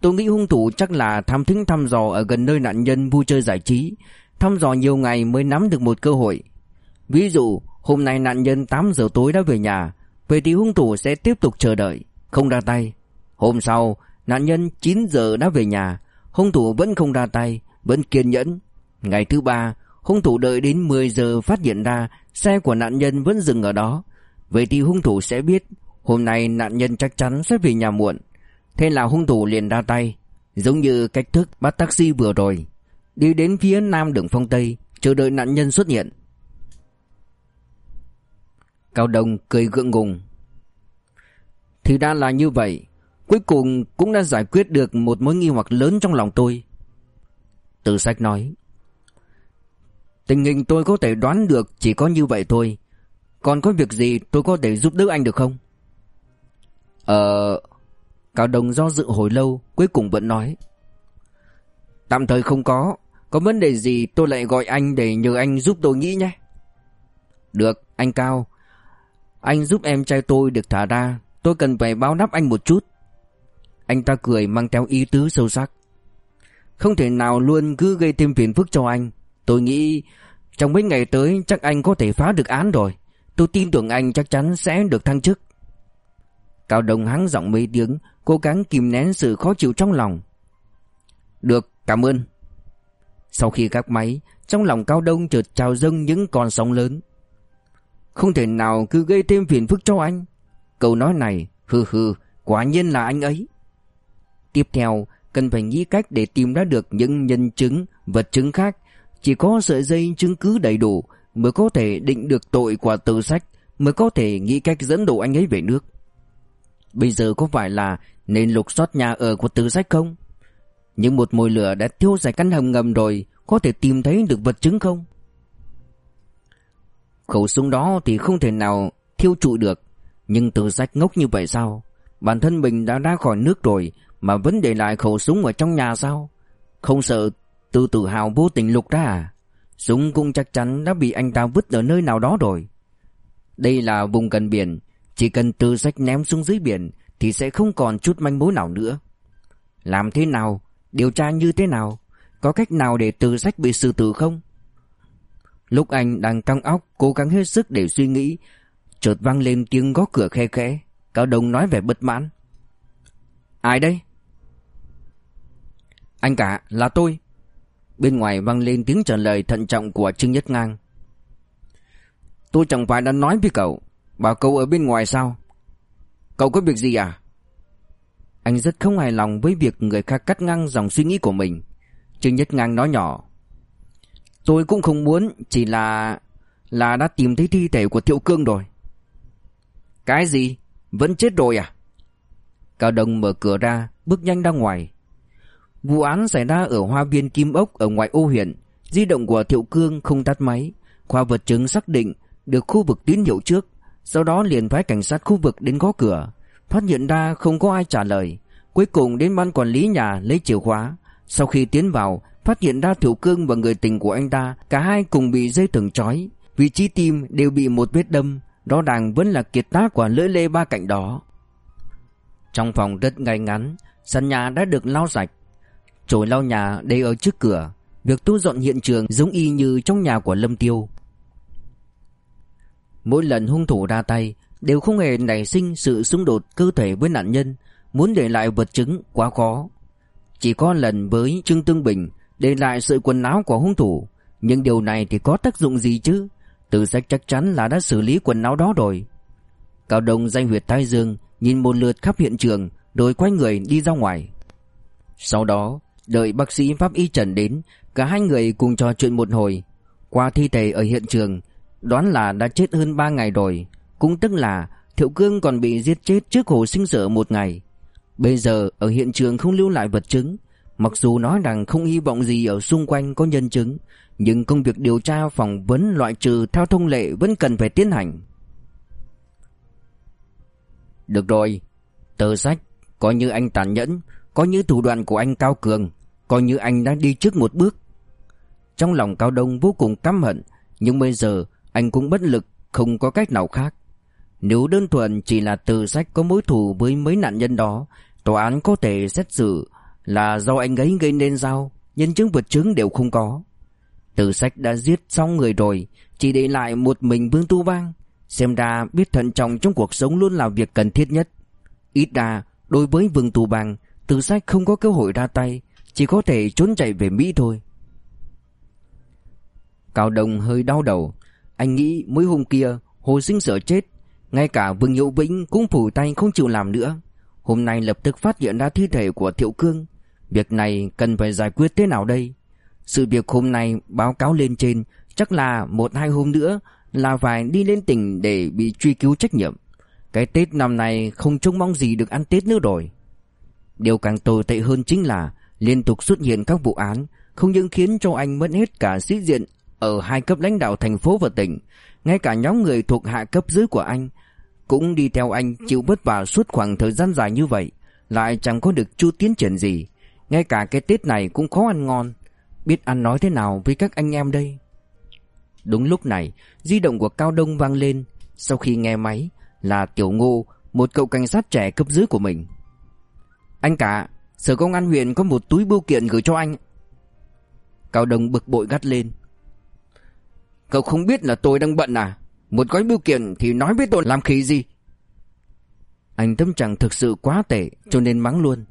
Tôi nghĩ hung thủ chắc là tham thính thăm dò ở gần nơi nạn nhân vui chơi giải trí, thăm dò nhiều ngày mới nắm được một cơ hội. Ví dụ, hôm nay nạn nhân 8 giờ tối đã về nhà, vậy thì hung thủ sẽ tiếp tục chờ đợi, không ra tay. Hôm sau, nạn nhân 9 giờ đã về nhà, hung thủ vẫn không ra tay, vẫn kiên nhẫn. Ngày thứ ba, hung thủ đợi đến 10 giờ phát hiện ra, xe của nạn nhân vẫn dừng ở đó. Vậy thì hung thủ sẽ biết, hôm nay nạn nhân chắc chắn sẽ về nhà muộn. Thế là hung thủ liền ra tay, Giống như cách thức bắt taxi vừa rồi Đi đến phía nam đường phong Tây, Chờ đợi nạn nhân xuất hiện Cao Đông cười gượng ngùng Thì đã là như vậy, Cuối cùng cũng đã giải quyết được Một mối nghi hoặc lớn trong lòng tôi Từ sách nói Tình hình tôi có thể đoán được Chỉ có như vậy thôi. Còn có việc gì tôi có thể giúp đỡ anh được không? Ờ Cao Đông do dự hồi lâu, Cuối cùng vẫn nói. Tạm thời không có. Có vấn đề gì tôi lại gọi anh để nhờ anh giúp tôi nghĩ nhé. Được, anh Cao. Anh giúp em trai tôi được thả ra. Tôi cần phải báo đáp anh một chút. Anh ta cười mang theo ý tứ sâu sắc. Không thể nào luôn cứ gây thêm phiền phức cho anh. Tôi nghĩ Trong mấy ngày tới chắc anh có thể phá được án rồi. Tôi tin tưởng anh chắc chắn sẽ được thăng chức. Cao Đông hắng giọng mấy tiếng, Cố gắng kìm nén sự khó chịu trong lòng. Được, cảm ơn. Sau khi gác máy, Trong lòng Cao Đông chợt trào dâng những con sóng lớn. Không thể nào cứ gây thêm phiền phức cho anh. Câu nói này, Hừ hừ, Quả nhiên là anh ấy. Tiếp theo, Cần phải nghĩ cách để tìm ra được những nhân chứng, Vật chứng khác chỉ có sợi dây chứng cứ đầy đủ Mới có thể định được tội của từ sách Mới có thể nghĩ cách dẫn độ anh ấy về nước Bây giờ có phải là nên lục soát nhà ở của Từ Sách không? Nhưng một mồi lửa đã thiêu sạch căn hầm ngầm rồi, có thể tìm thấy được vật chứng không? Khẩu súng đó thì không thể nào thiêu trụ được, nhưng Từ Sách ngốc như vậy sao? Bản thân mình đã ra khỏi nước rồi mà vẫn để lại khẩu súng ở trong nhà sao? Không sợ từ tự Hào vô tình lục ra à? Súng cũng chắc chắn đã bị anh ta vứt ở nơi nào đó rồi. Đây là vùng gần biển, chỉ cần Từ Sách ném xuống dưới biển thì sẽ không còn chút manh mối nào nữa. Làm thế nào? Điều tra như thế nào? Có cách nào để từ sách bị xử tử không? Lúc anh đang căng óc cố gắng hết sức để suy nghĩ, chợt vang lên tiếng gõ cửa khe khẽ, Cao Đông nói vẻ bất mãn. Ai đây? Anh cả, là tôi. Bên ngoài vang lên tiếng trả lời thận trọng của Trương Nhất Ngang. Tôi chẳng phải đã nói với cậu. Bảo cậu ở bên ngoài sao? Cậu có việc gì à? Anh rất không hài lòng với việc người khác cắt ngang dòng suy nghĩ của mình. Trương Nhất Ngang nói nhỏ. Tôi cũng không muốn, Chỉ là Là đã tìm thấy thi thể của Thiệu Cương rồi. Cái gì? Vẫn chết rồi à? Cao Đông mở cửa ra, Bước nhanh ra ngoài. Vụ án xảy ra ở hoa viên Kim Ốc Ở ngoại ô huyện. Di động của Thiệu Cương không tắt máy. Khoa vật chứng xác định Được khu vực tín hiệu trước, Sau đó liền phái cảnh sát khu vực đến gõ cửa. Phát hiện ra không có ai trả lời. Cuối cùng đến ban quản lý nhà lấy chìa khóa. Sau khi tiến vào, Phát hiện ra Thiệu Cương và người tình của anh ta, Cả hai cùng bị dây thừng trói. Vị trí tim đều bị một vết đâm Đó đàng vẫn là kiệt tác của lưỡi lê ba cạnh đó. Trong phòng rất ngay ngắn Sân nhà đã được lau sạch. Chổi lau nhà để ở trước cửa. Việc tu dọn hiện trường giống y như trong nhà của Lâm Tiêu. Mỗi lần hung thủ ra tay, Đều không hề nảy sinh sự xung đột cơ thể với nạn nhân. Muốn để lại vật chứng quá khó. Chỉ có lần với Trương Tương Bình Để lại sự quần áo của hung thủ. Nhưng điều này thì có tác dụng gì chứ? Từ sách chắc chắn là đã xử lý quần áo đó rồi. Cao Đông danh huyệt tai dương, Nhìn một lượt khắp hiện trường, Rồi quay người đi ra ngoài. Sau đó Đợi bác sĩ pháp y Trần đến, Cả hai người cùng trò chuyện một hồi. Qua thi thể ở hiện trường, Đoán là đã chết hơn 3 ngày rồi. Cũng tức là Thiệu Cương còn bị giết chết trước hồ sinh sở một ngày. Bây giờ ở hiện trường không lưu lại vật chứng. Mặc dù nói rằng không hy vọng gì ở xung quanh có nhân chứng, Nhưng công việc điều tra phỏng vấn loại trừ theo thông lệ vẫn cần phải tiến hành. Được rồi, Tờ sách Coi như anh tàn nhẫn Coi như thủ đoạn của anh cao cường. Coi như anh đã đi trước một bước. Trong lòng Cao Đông vô cùng căm hận, Nhưng bây giờ anh cũng bất lực, Không có cách nào khác. Nếu đơn thuần chỉ là từ sách có mối thù với mấy nạn nhân đó, Tòa án có thể xét xử Là do anh ấy gây nên sao? Nhân chứng vật chứng đều không có. Từ sách đã giết xong người rồi, Chỉ để lại một mình Vương Tu Bang. Xem ra biết thận trọng trong cuộc sống luôn là việc cần thiết nhất. Ít ra, đối với Vương Tu Bang, Từ sách không có cơ hội ra tay chỉ có thể trốn chạy về Mỹ thôi. Cao Đông hơi đau đầu. Anh nghĩ mới hôm kia, Hồ sinh sợ chết. Ngay cả Vương Hiệu Vĩnh cũng phủ tay không chịu làm nữa. Hôm nay lập tức phát hiện ra thi thể của Thiệu Cương. Việc này cần phải giải quyết thế nào đây? Sự việc hôm nay báo cáo lên trên, Chắc là một hai hôm nữa Là phải đi lên tỉnh để bị truy cứu trách nhiệm. Cái Tết năm nay không trông mong gì được ăn Tết nữa rồi. Điều càng tồi tệ hơn chính là liên tục xuất hiện các vụ án, không những khiến cho anh mất hết cả sĩ diện ở hai cấp lãnh đạo thành phố và tỉnh, ngay cả nhóm người thuộc hạ cấp dưới của anh cũng đi theo anh chịu vất vả suốt khoảng thời gian dài như vậy, lại chẳng có được chút tiến triển gì, ngay cả cái Tết này cũng khó ăn ngon, biết ăn nói thế nào với các anh em đây. Đúng lúc này, di động của Cao Đông vang lên, sau khi nghe máy là Tiểu Ngô, một cậu cảnh sát trẻ cấp dưới của mình. Anh cả, Sở công an huyện có một túi bưu kiện gửi cho anh. Cao Đông bực bội gắt lên. Cậu không biết là tôi đang bận à? Một gói bưu kiện thì nói với tôi làm khí gì? Anh tâm trạng thực sự quá tệ Cho nên mắng luôn.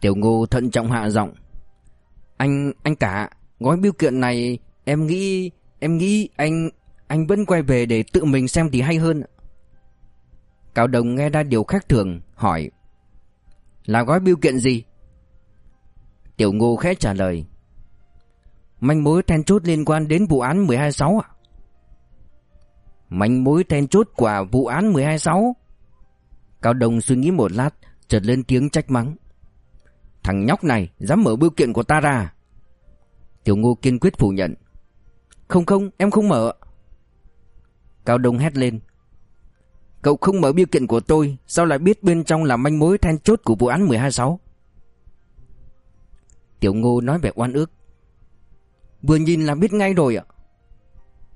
Tiểu ngô thận trọng hạ giọng. Anh, anh cả Gói bưu kiện này Em nghĩ, em nghĩ anh Anh vẫn quay về để tự mình xem thì hay hơn. Cao Đồng nghe ra điều khác thường Hỏi là gói biêu kiện gì? Tiểu Ngô khẽ trả lời. Manh mối then chốt liên quan đến vụ án 126 à? Manh mối then chốt của vụ án 126? Cao Đông suy nghĩ một lát, chợt lên tiếng trách mắng. Thằng nhóc này dám mở bưu kiện của ta ra. Tiểu Ngô kiên quyết phủ nhận. Không không, em không mở. Cao Đông hét lên. Cậu không mở biêu kiện của tôi, Sao lại biết bên trong là manh mối then chốt của vụ án 126 Tiểu ngô nói vẻ oan ức. Vừa nhìn là biết ngay rồi ạ.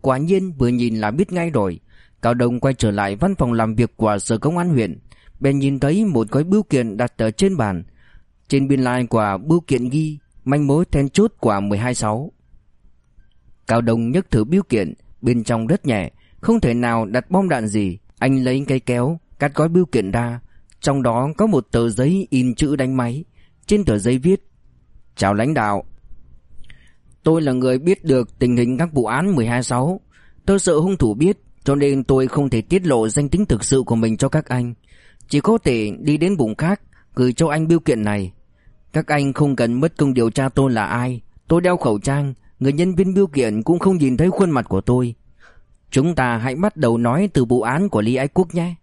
Quả nhiên vừa nhìn là biết ngay rồi. Cao Đông quay trở lại văn phòng làm việc của sở công an huyện. Bèn nhìn thấy một gói bưu kiện đặt ở trên bàn. Trên biên lai của bưu kiện ghi Manh mối then chốt của 126 Cao Đông nhấc thử bưu kiện, Bên trong rất nhẹ, Không thể nào đặt bom đạn gì anh lấy cây kéo, Cắt gói bưu kiện ra. Trong đó có một tờ giấy in chữ đánh máy. Trên tờ giấy viết, Chào lãnh đạo. Tôi là người biết được tình hình các vụ án 126 Tôi sợ hung thủ biết, Cho nên tôi không thể tiết lộ danh tính thực sự của mình cho các anh. Chỉ có thể đi đến vùng khác, Gửi cho anh biêu kiện này. Các anh không cần mất công điều tra tôi là ai. Tôi đeo khẩu trang, Người nhân viên biêu kiện cũng không nhìn thấy khuôn mặt của tôi. Chúng ta hãy bắt đầu nói từ vụ án của Lý Ái Quốc nhé.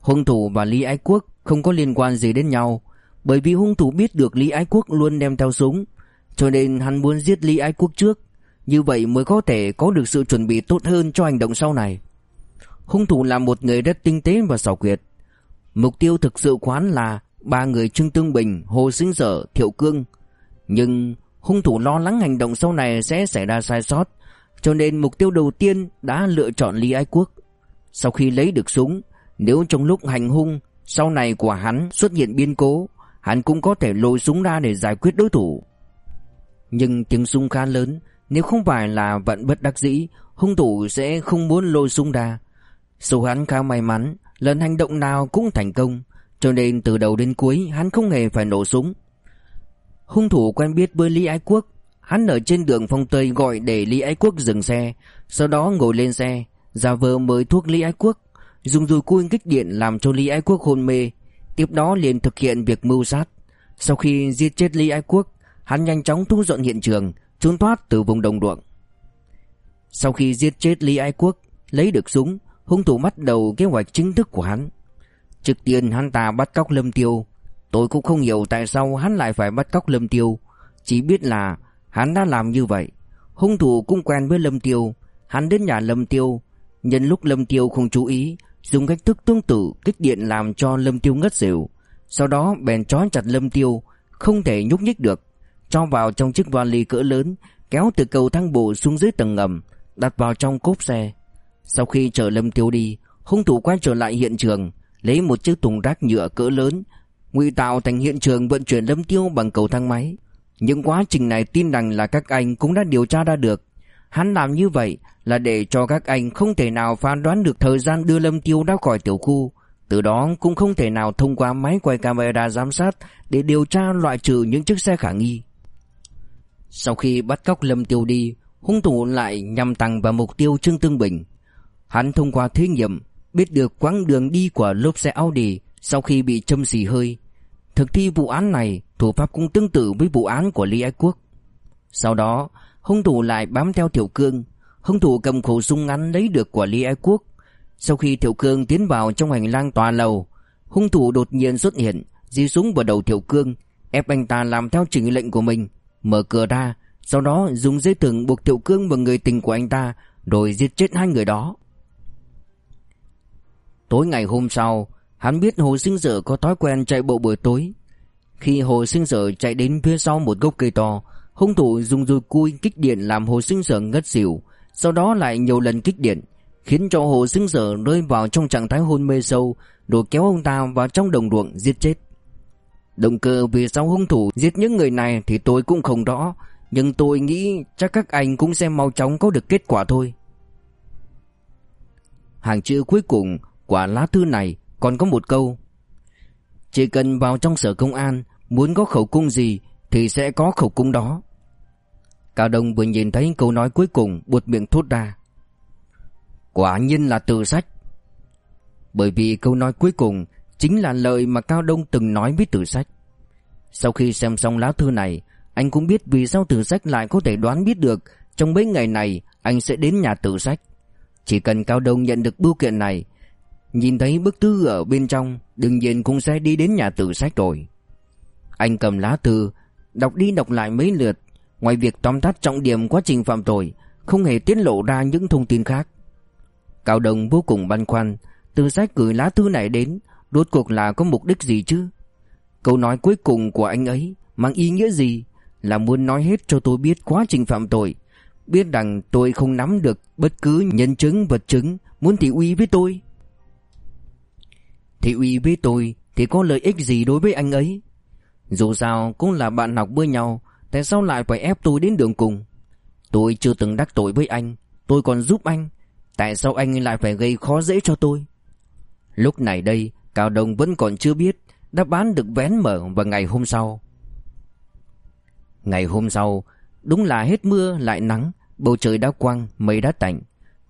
Hung thủ và Lý Ái Quốc không có liên quan gì đến nhau Bởi vì hung thủ biết được Lý Ái Quốc luôn đem theo súng Cho nên hắn muốn giết Lý Ái Quốc trước. Như vậy mới có thể có được sự chuẩn bị tốt hơn cho hành động sau này. Hung thủ là một người rất tinh tế và xảo quyệt. Mục tiêu thực sự quán là ba người Trương Tương Bình, Hồ Sinh Sở, Thiệu Cương. Nhưng hung thủ lo lắng hành động sau này sẽ xảy ra sai sót. Cho nên mục tiêu đầu tiên đã lựa chọn Lý Ái Quốc. Sau khi lấy được súng, Nếu trong lúc hành hung, Sau này của hắn xuất hiện biến cố, Hắn cũng có thể lôi súng ra để giải quyết đối thủ. Nhưng tiếng súng khá lớn, Nếu không phải là vận bất đắc dĩ, Hung thủ sẽ không muốn lôi súng ra. Dù hắn khá may mắn, Lần hành động nào cũng thành công, Cho nên từ đầu đến cuối hắn không hề phải nổ súng. Hung thủ quen biết với Lý Ái Quốc Hắn ở trên đường phong tây gọi để Lý Ái Quốc dừng xe. Sau đó ngồi lên xe. Giả vờ mới thuốc Lý Ái Quốc. Dùng dùi cui kích điện làm cho Lý Ái Quốc hôn mê. Tiếp đó liền thực hiện việc mưu sát. Sau khi giết chết Lý Ái Quốc, Hắn nhanh chóng thu dọn hiện trường, Trốn thoát từ vùng đồng ruộng. Sau khi giết chết Lý Ái Quốc, Lấy được súng, Hung thủ bắt đầu kế hoạch chính thức của hắn. Trước tiên hắn ta bắt cóc Lâm Tiêu. Tôi cũng không hiểu tại sao hắn lại phải bắt cóc Lâm Tiêu. Chỉ biết là hắn đã làm như vậy. Hung thủ cũng quen với Lâm Tiêu. Hắn đến nhà Lâm Tiêu. Nhân lúc Lâm Tiêu không chú ý, Dùng cách thức tương tự kích điện làm cho Lâm Tiêu ngất xỉu. Sau đó, bèn trói chặt Lâm Tiêu, Không thể nhúc nhích được. Cho vào trong chiếc vali cỡ lớn, Kéo từ cầu thang bộ xuống dưới tầng ngầm, Đặt vào trong cốp xe. Sau khi chở Lâm Tiêu đi, Hung thủ quay trở lại hiện trường, Lấy một chiếc thùng rác nhựa cỡ lớn, ngụy tạo thành hiện trường vận chuyển Lâm Tiêu bằng cầu thang máy những quá trình này tin rằng là các anh cũng đã điều tra ra được. Hắn làm như vậy là để cho các anh không thể nào phán đoán được thời gian đưa Lâm Tiêu ra khỏi tiểu khu. Từ đó cũng không thể nào thông qua máy quay camera giám sát để điều tra loại trừ những chiếc xe khả nghi. Sau khi bắt cóc Lâm Tiêu đi, Hung thủ lại nhằm tăng vào mục tiêu Trương Tương Bình. Hắn thông qua thí nghiệm biết được quãng đường đi của lốp xe Audi sau khi bị châm xì hơi. Thực thi vụ án này Thủ pháp cũng tương tự với vụ án của Lý Ái Quốc. Sau đó, Hung thủ lại bám theo Tiểu Cương. Hung thủ cầm khẩu súng ngắn lấy được của Lý Ái Quốc. Sau khi Tiểu Cương tiến vào trong hành lang tòa lầu, Hung thủ đột nhiên xuất hiện, Di súng vào đầu Tiểu Cương, Ép anh ta làm theo chỉ lệnh của mình, Mở cửa ra, Sau đó dùng dây thừng buộc Tiểu Cương và người tình của anh ta, Rồi giết chết hai người đó. Tối ngày hôm sau, Hắn biết Hồ Sinh dở có thói quen chạy bộ buổi tối. Khi Hồ Sinh Sở chạy đến phía sau một gốc cây to, Hung thủ dùng dùi cui kích điện làm Hồ Sinh Sở ngất xỉu, Sau đó lại nhiều lần kích điện, Khiến cho Hồ Sinh Sở rơi vào trong trạng thái hôn mê sâu Rồi kéo ông ta vào trong đồng ruộng giết chết. Động cơ vì sao hung thủ giết những người này thì tôi cũng không rõ, Nhưng tôi nghĩ chắc các anh cũng sẽ mau chóng có được kết quả thôi. Hàng chữ cuối cùng của lá thư này còn có một câu. Chỉ cần vào trong sở công an Muốn có khẩu cung gì Thì sẽ có khẩu cung đó. Cao Đông vừa nhìn thấy câu nói cuối cùng Buột miệng thốt ra. Quả nhiên là từ sách. Bởi vì câu nói cuối cùng Chính là lời mà Cao Đông từng nói với Tử sách. Sau khi xem xong lá thư này, Anh cũng biết vì sao Tử sách lại có thể đoán biết được Trong mấy ngày này Anh sẽ đến nhà Tử sách. Chỉ cần Cao Đông nhận được bưu kiện này, Nhìn thấy bức thư ở bên trong, Đương nhiên cũng sẽ đi đến nhà tử sách rồi. Anh cầm lá thư, Đọc đi đọc lại mấy lượt. Ngoài việc tóm tắt trọng điểm quá trình phạm tội, Không hề tiết lộ ra những thông tin khác. Cao Đồng vô cùng băn khoăn, Từ sách gửi lá thư này đến, Rốt cuộc là có mục đích gì chứ? Câu nói cuối cùng của anh ấy Mang ý nghĩa gì? Là muốn nói hết cho tôi biết quá trình phạm tội, Biết rằng tôi không nắm được Bất cứ nhân chứng, vật chứng Muốn thị uy với tôi. Thị uy với tôi Thì có lợi ích gì đối với anh ấy? Dù sao cũng là bạn học với nhau, Tại sao lại phải ép tôi đến đường cùng? Tôi chưa từng đắc tội với anh, Tôi còn giúp anh, Tại sao anh lại phải gây khó dễ cho tôi? Lúc này đây, Cao Đông vẫn còn chưa biết đã bán được vén mở vào ngày hôm sau. Ngày hôm sau, Đúng là hết mưa, lại nắng, Bầu trời đã quang Mây đã tạnh.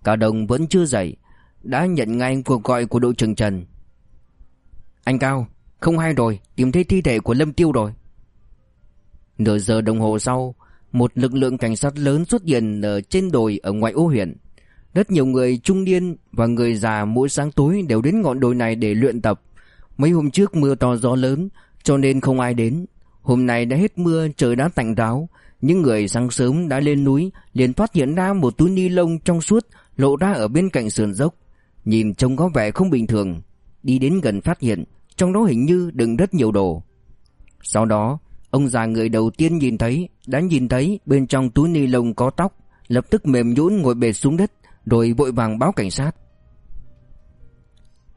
Cao Đông vẫn chưa dậy, Đã nhận ngay cuộc gọi của đội trưởng Trần. Anh Cao không hay rồi, Tìm thấy thi thể của Lâm Tiêu rồi. Nửa giờ đồng hồ sau, Một lực lượng cảnh sát lớn xuất hiện ở trên đồi ở ngoại ô huyện. Rất nhiều người trung niên và người già mỗi sáng tối đều đến ngọn đồi này để luyện tập. Mấy hôm trước mưa to gió lớn, cho nên không ai đến. Hôm nay đã hết mưa, trời đã tạnh ráo. Những người sáng sớm đã lên núi, liền phát hiện ra một túi ni lông trong suốt lộ ra ở bên cạnh sườn dốc. Nhìn trông có vẻ không bình thường. Đi đến gần phát hiện trong đó hình như đựng rất nhiều đồ. Sau đó, Ông già người đầu tiên nhìn thấy, Đã nhìn thấy bên trong túi ni lông có tóc, Lập tức mềm nhũn ngồi bệt xuống đất, Rồi vội vàng báo cảnh sát.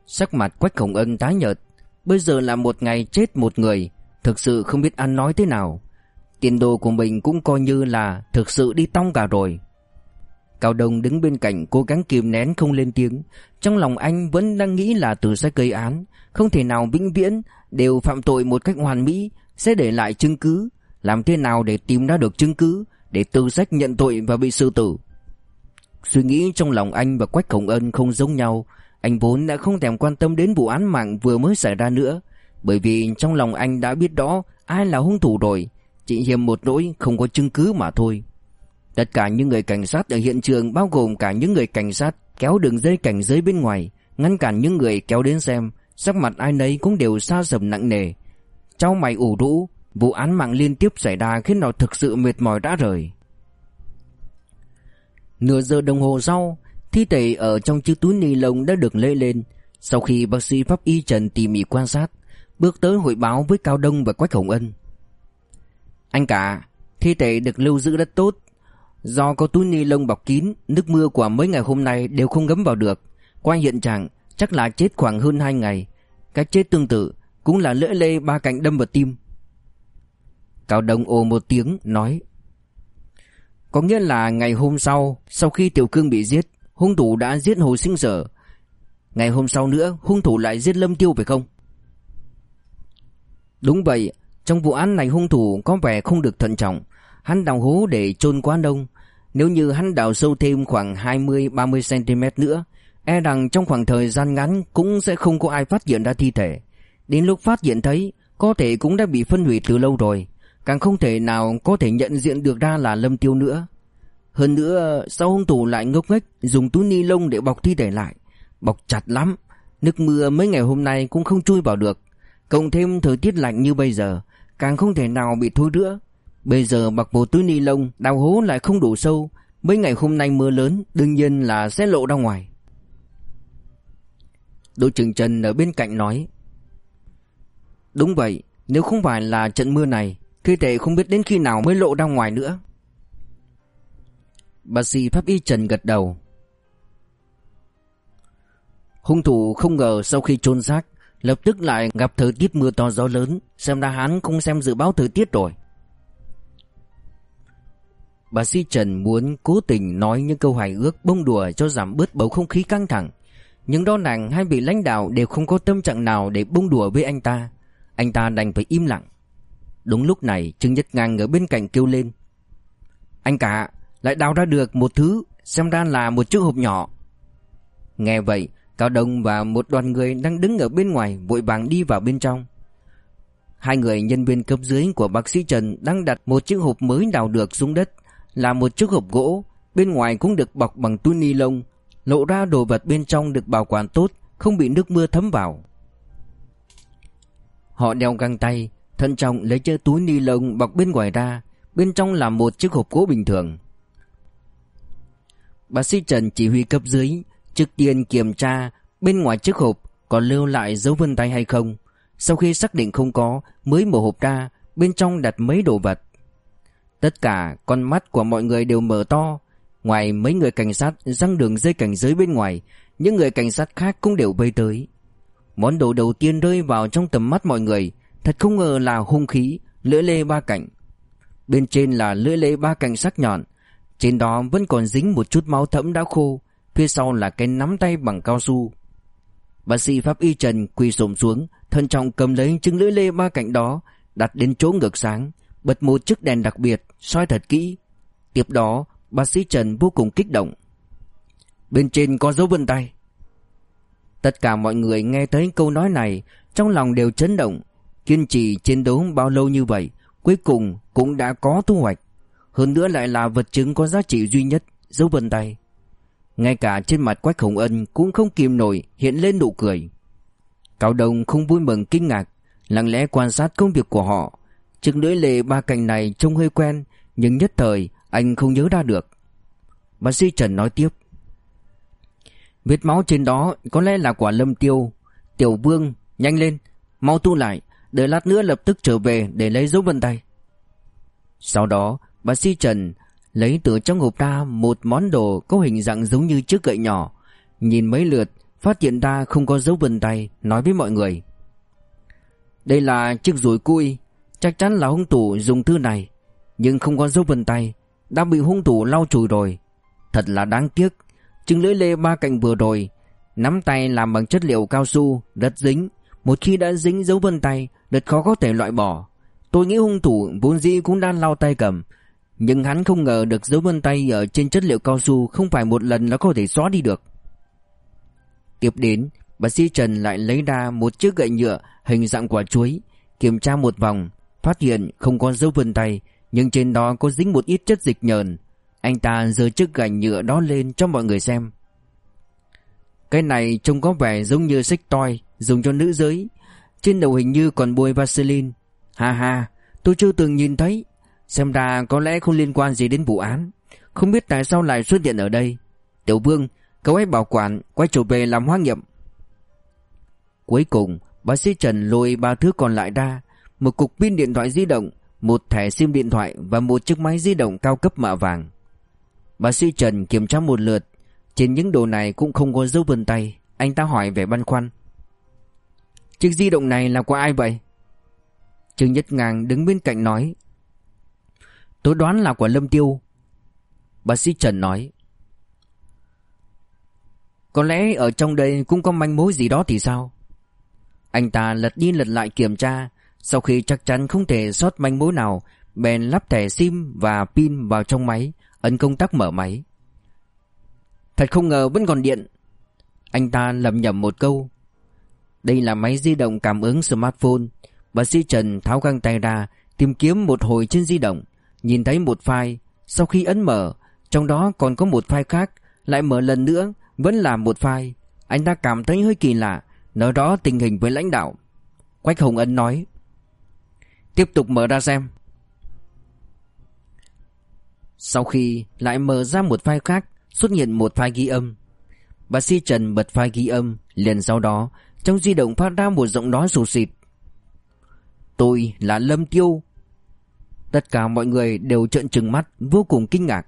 Sắc mặt Quách Khổng Ân tái nhợt. Bây giờ là một ngày chết một người, Thực sự không biết ăn nói thế nào. Tiền đồ của mình cũng coi như là Thực sự đi tong cả rồi. Cao Đông đứng bên cạnh cố gắng kìm nén không lên tiếng. Trong lòng anh vẫn đang nghĩ là từ sẽ gây án. Không thể nào vĩnh viễn Đều phạm tội một cách hoàn mỹ, Sẽ để lại chứng cứ. Làm thế nào để tìm ra được chứng cứ, Để từ sách nhận tội và bị sư tử? Suy nghĩ trong lòng anh và Quách Khổng Ân không giống nhau. Anh vốn đã không thèm quan tâm đến vụ án mạng vừa mới xảy ra nữa. Bởi vì trong lòng anh đã biết rõ ai là hung thủ rồi. Chỉ hiểm một lỗi, không có chứng cứ mà thôi. Tất cả những người cảnh sát ở hiện trường bao gồm cả những người cảnh sát kéo đường dây cảnh giới bên ngoài, ngăn cản những người kéo đến xem, sắc mặt ai nấy cũng đều xa sầm nặng nề. Trong mày ủ rũ, vụ án mạng liên tiếp xảy ra khiến họ thực sự mệt mỏi đã rời. Nửa giờ đồng hồ sau, thi thể ở trong chiếc túi ni lông đã được lê lên. Sau khi bác sĩ pháp y Trần tỉ mỉ quan sát, bước tới hội báo với Cao Đông và Quách Hồng Ân. Anh cả, thi thể được lưu giữ rất tốt, Do có túi ni lông bọc kín, nước mưa của mấy ngày hôm nay đều không ngấm vào được. Qua hiện trạng, chắc là chết khoảng hơn 2 ngày. cái chết tương tự, cũng là lưỡi lê ba cạnh đâm vào tim. Cao Đông ồ một tiếng, nói. Có nghĩa là ngày hôm sau, sau khi Tiểu Cương bị giết, hung thủ đã giết Hồ Sinh Sở. Ngày hôm sau nữa, hung thủ lại giết Lâm Tiêu phải không? Đúng vậy, trong vụ án này hung thủ có vẻ không được thận trọng. Hắn đào hố để chôn quá đông nếu như hắn đào sâu thêm khoảng 20-30cm nữa E rằng trong khoảng thời gian ngắn Cũng sẽ không có ai phát hiện ra thi thể. Đến lúc phát hiện thấy, Có thể cũng đã bị phân hủy từ lâu rồi. Càng không thể nào có thể nhận diện được ra là lâm tiêu nữa. Hơn nữa, Sau hung thủ lại ngốc nghếch Dùng túi ni lông để bọc thi thể lại. Bọc chặt lắm, Nước mưa mấy ngày hôm nay cũng không chui vào được. Cộng thêm thời tiết lạnh như bây giờ, Càng không thể nào bị thối rữa. Bây giờ mặc bộ túi ni lông, Đào hố lại không đủ sâu. Mấy ngày hôm nay mưa lớn, Đương nhiên là sẽ lộ ra ngoài. Đội trưởng Trần ở bên cạnh nói, Đúng vậy, Nếu không phải là trận mưa này, Thi thể không biết đến khi nào mới lộ ra ngoài nữa. Bác sĩ pháp y Trần gật đầu. Hung thủ không ngờ sau khi chôn xác, Lập tức lại gặp thời tiết mưa to gió lớn. Xem ra hắn không xem dự báo thời tiết rồi. Bà sĩ Trần muốn cố tình nói những câu hài ước bông đùa cho giảm bớt bầu không khí căng thẳng. Nhưng đo nàng hai vị lãnh đạo đều không có tâm trạng nào để bông đùa với anh ta. Anh ta đành phải im lặng. Đúng lúc này Trương Nhất Ngang ở bên cạnh kêu lên. Anh cả, lại đào ra được một thứ, xem ra là một chiếc hộp nhỏ. Nghe vậy, Cao Đông và một đoàn người đang đứng ở bên ngoài vội vàng đi vào bên trong. Hai người nhân viên cấp dưới của bác sĩ Trần đang đặt một chiếc hộp mới đào được xuống đất là một chiếc hộp gỗ, bên ngoài cũng được bọc bằng túi ni lông, lộ ra đồ vật bên trong được bảo quản tốt, không bị nước mưa thấm vào. Họ đeo găng tay, thận trọng lấy chiếc túi ni lông bọc bên ngoài ra, bên trong là một chiếc hộp gỗ bình thường. Bác sĩ Trần chỉ huy cấp dưới, trước tiên kiểm tra bên ngoài chiếc hộp có lưu lại dấu vân tay hay không. Sau khi xác định không có, mới mở hộp ra, bên trong đặt mấy đồ vật. Tất cả con mắt của mọi người đều mở to. Ngoài mấy người cảnh sát, răng đường dây cảnh giới bên ngoài, Những người cảnh sát khác cũng đều bay tới. Món đồ đầu tiên rơi vào trong tầm mắt mọi người, Thật không ngờ là hung khí, Lưỡi lê ba cạnh. Bên trên là lưỡi lê ba cạnh sắc nhọn, Trên đó vẫn còn dính một chút máu thẫm đã khô, Phía sau là cái nắm tay bằng cao su. Bác sĩ pháp y Trần quỳ xổm xuống Thân trọng cầm lấy chứng lưỡi lê ba cạnh đó, Đặt đến chỗ ngược sáng. Bật một chiếc đèn đặc biệt soi thật kỹ. Tiếp đó, bác sĩ Trần vô cùng kích động. Bên trên có dấu vân tay. Tất cả mọi người nghe thấy câu nói này Trong lòng đều chấn động. Kiên trì chiến đấu bao lâu như vậy Cuối cùng cũng đã có thu hoạch. Hơn nữa lại là vật chứng có giá trị duy nhất Dấu vân tay. Ngay cả trên mặt Quách Hồng Ân Cũng không kìm nổi hiện lên nụ cười. Cao Đông không vui mừng kinh ngạc Lặng lẽ quan sát công việc của họ. Chiếc lưỡi lệ ba cành này trông hơi quen, Nhưng nhất thời anh không nhớ ra được. Bác sĩ Trần nói tiếp. Vết máu trên đó có lẽ là quả lâm tiêu. Tiểu vương, Nhanh lên, Mau tu lại, Đợi lát nữa lập tức trở về để lấy dấu vân tay. Sau đó Bác sĩ Trần lấy từ trong hộp ra một món đồ có hình dạng giống như chiếc gậy nhỏ. Nhìn mấy lượt, Phát hiện ra không có dấu vân tay, Nói với mọi người. Đây là chiếc rùi cui. Chắc chắn là hung thủ dùng thứ này, Nhưng không có dấu vân tay, Đã bị hung thủ lau chùi rồi. Thật là đáng tiếc Trứng lưỡi lê ba cạnh vừa rồi, Nắm tay làm bằng chất liệu cao su, Rất dính. Một khi đã dính dấu vân tay, Rất khó có thể loại bỏ. Tôi nghĩ hung thủ vốn dĩ cũng đang lau tay cầm, Nhưng hắn không ngờ được dấu vân tay Ở trên chất liệu cao su Không phải một lần nó có thể xóa đi được. Tiếp đến, Bác sĩ Trần lại lấy ra một chiếc gậy nhựa Hình dạng quả chuối, Kiểm tra một vòng. Phát hiện không có dấu vân tay, Nhưng trên đó có dính một ít chất dịch nhờn. Anh ta giơ chiếc gành nhựa đó lên cho mọi người xem. Cái này trông có vẻ giống như xích toi Dùng cho nữ giới. Trên đầu hình như còn bôi Vaseline. Ha ha, Tôi chưa từng nhìn thấy. Xem ra có lẽ không liên quan gì đến vụ án. Không biết tại sao lại xuất hiện ở đây. Tiểu Vương, Cậu ấy bảo quản, Quay trở về làm hóa nghiệm. Cuối cùng, Bác sĩ Trần lôi ba thứ còn lại ra. Một cục pin điện thoại di động, Một thẻ sim điện thoại Và một chiếc máy di động cao cấp mạ vàng. Bác sĩ Trần kiểm tra một lượt. Trên những đồ này cũng không có dấu vân tay. Anh ta hỏi về băn khoăn. Chiếc di động này là của ai vậy? Trương Nhất Ngang đứng bên cạnh nói. Tôi đoán là của Lâm Tiêu. Bác sĩ Trần nói. Có lẽ ở trong đây cũng có manh mối gì đó thì sao? Anh ta lật đi lật lại kiểm tra. Sau khi chắc chắn không thể sót manh mối nào, Bèn lắp thẻ sim và pin vào trong máy, Ấn công tắc mở máy. Thật không ngờ vẫn còn điện. Anh ta lầm nhầm một câu. Đây là máy di động cảm ứng smartphone. Bác sĩ Trần tháo găng tay ra, Tìm kiếm một hồi trên di động. Nhìn thấy một file. Sau khi ấn mở, Trong đó còn có một file khác. Lại mở lần nữa, vẫn là một file. Anh ta cảm thấy hơi kỳ lạ, Nói rõ tình hình với lãnh đạo. Quách Hồng Ân nói Tiếp tục mở ra xem Sau khi lại mở ra một file khác Xuất hiện một file ghi âm Bà Si Trần bật file ghi âm Liền sau đó Trong di động phát ra một giọng nói sụt xịt Tôi là Lâm Tiêu Tất cả mọi người đều trợn trừng mắt Vô cùng kinh ngạc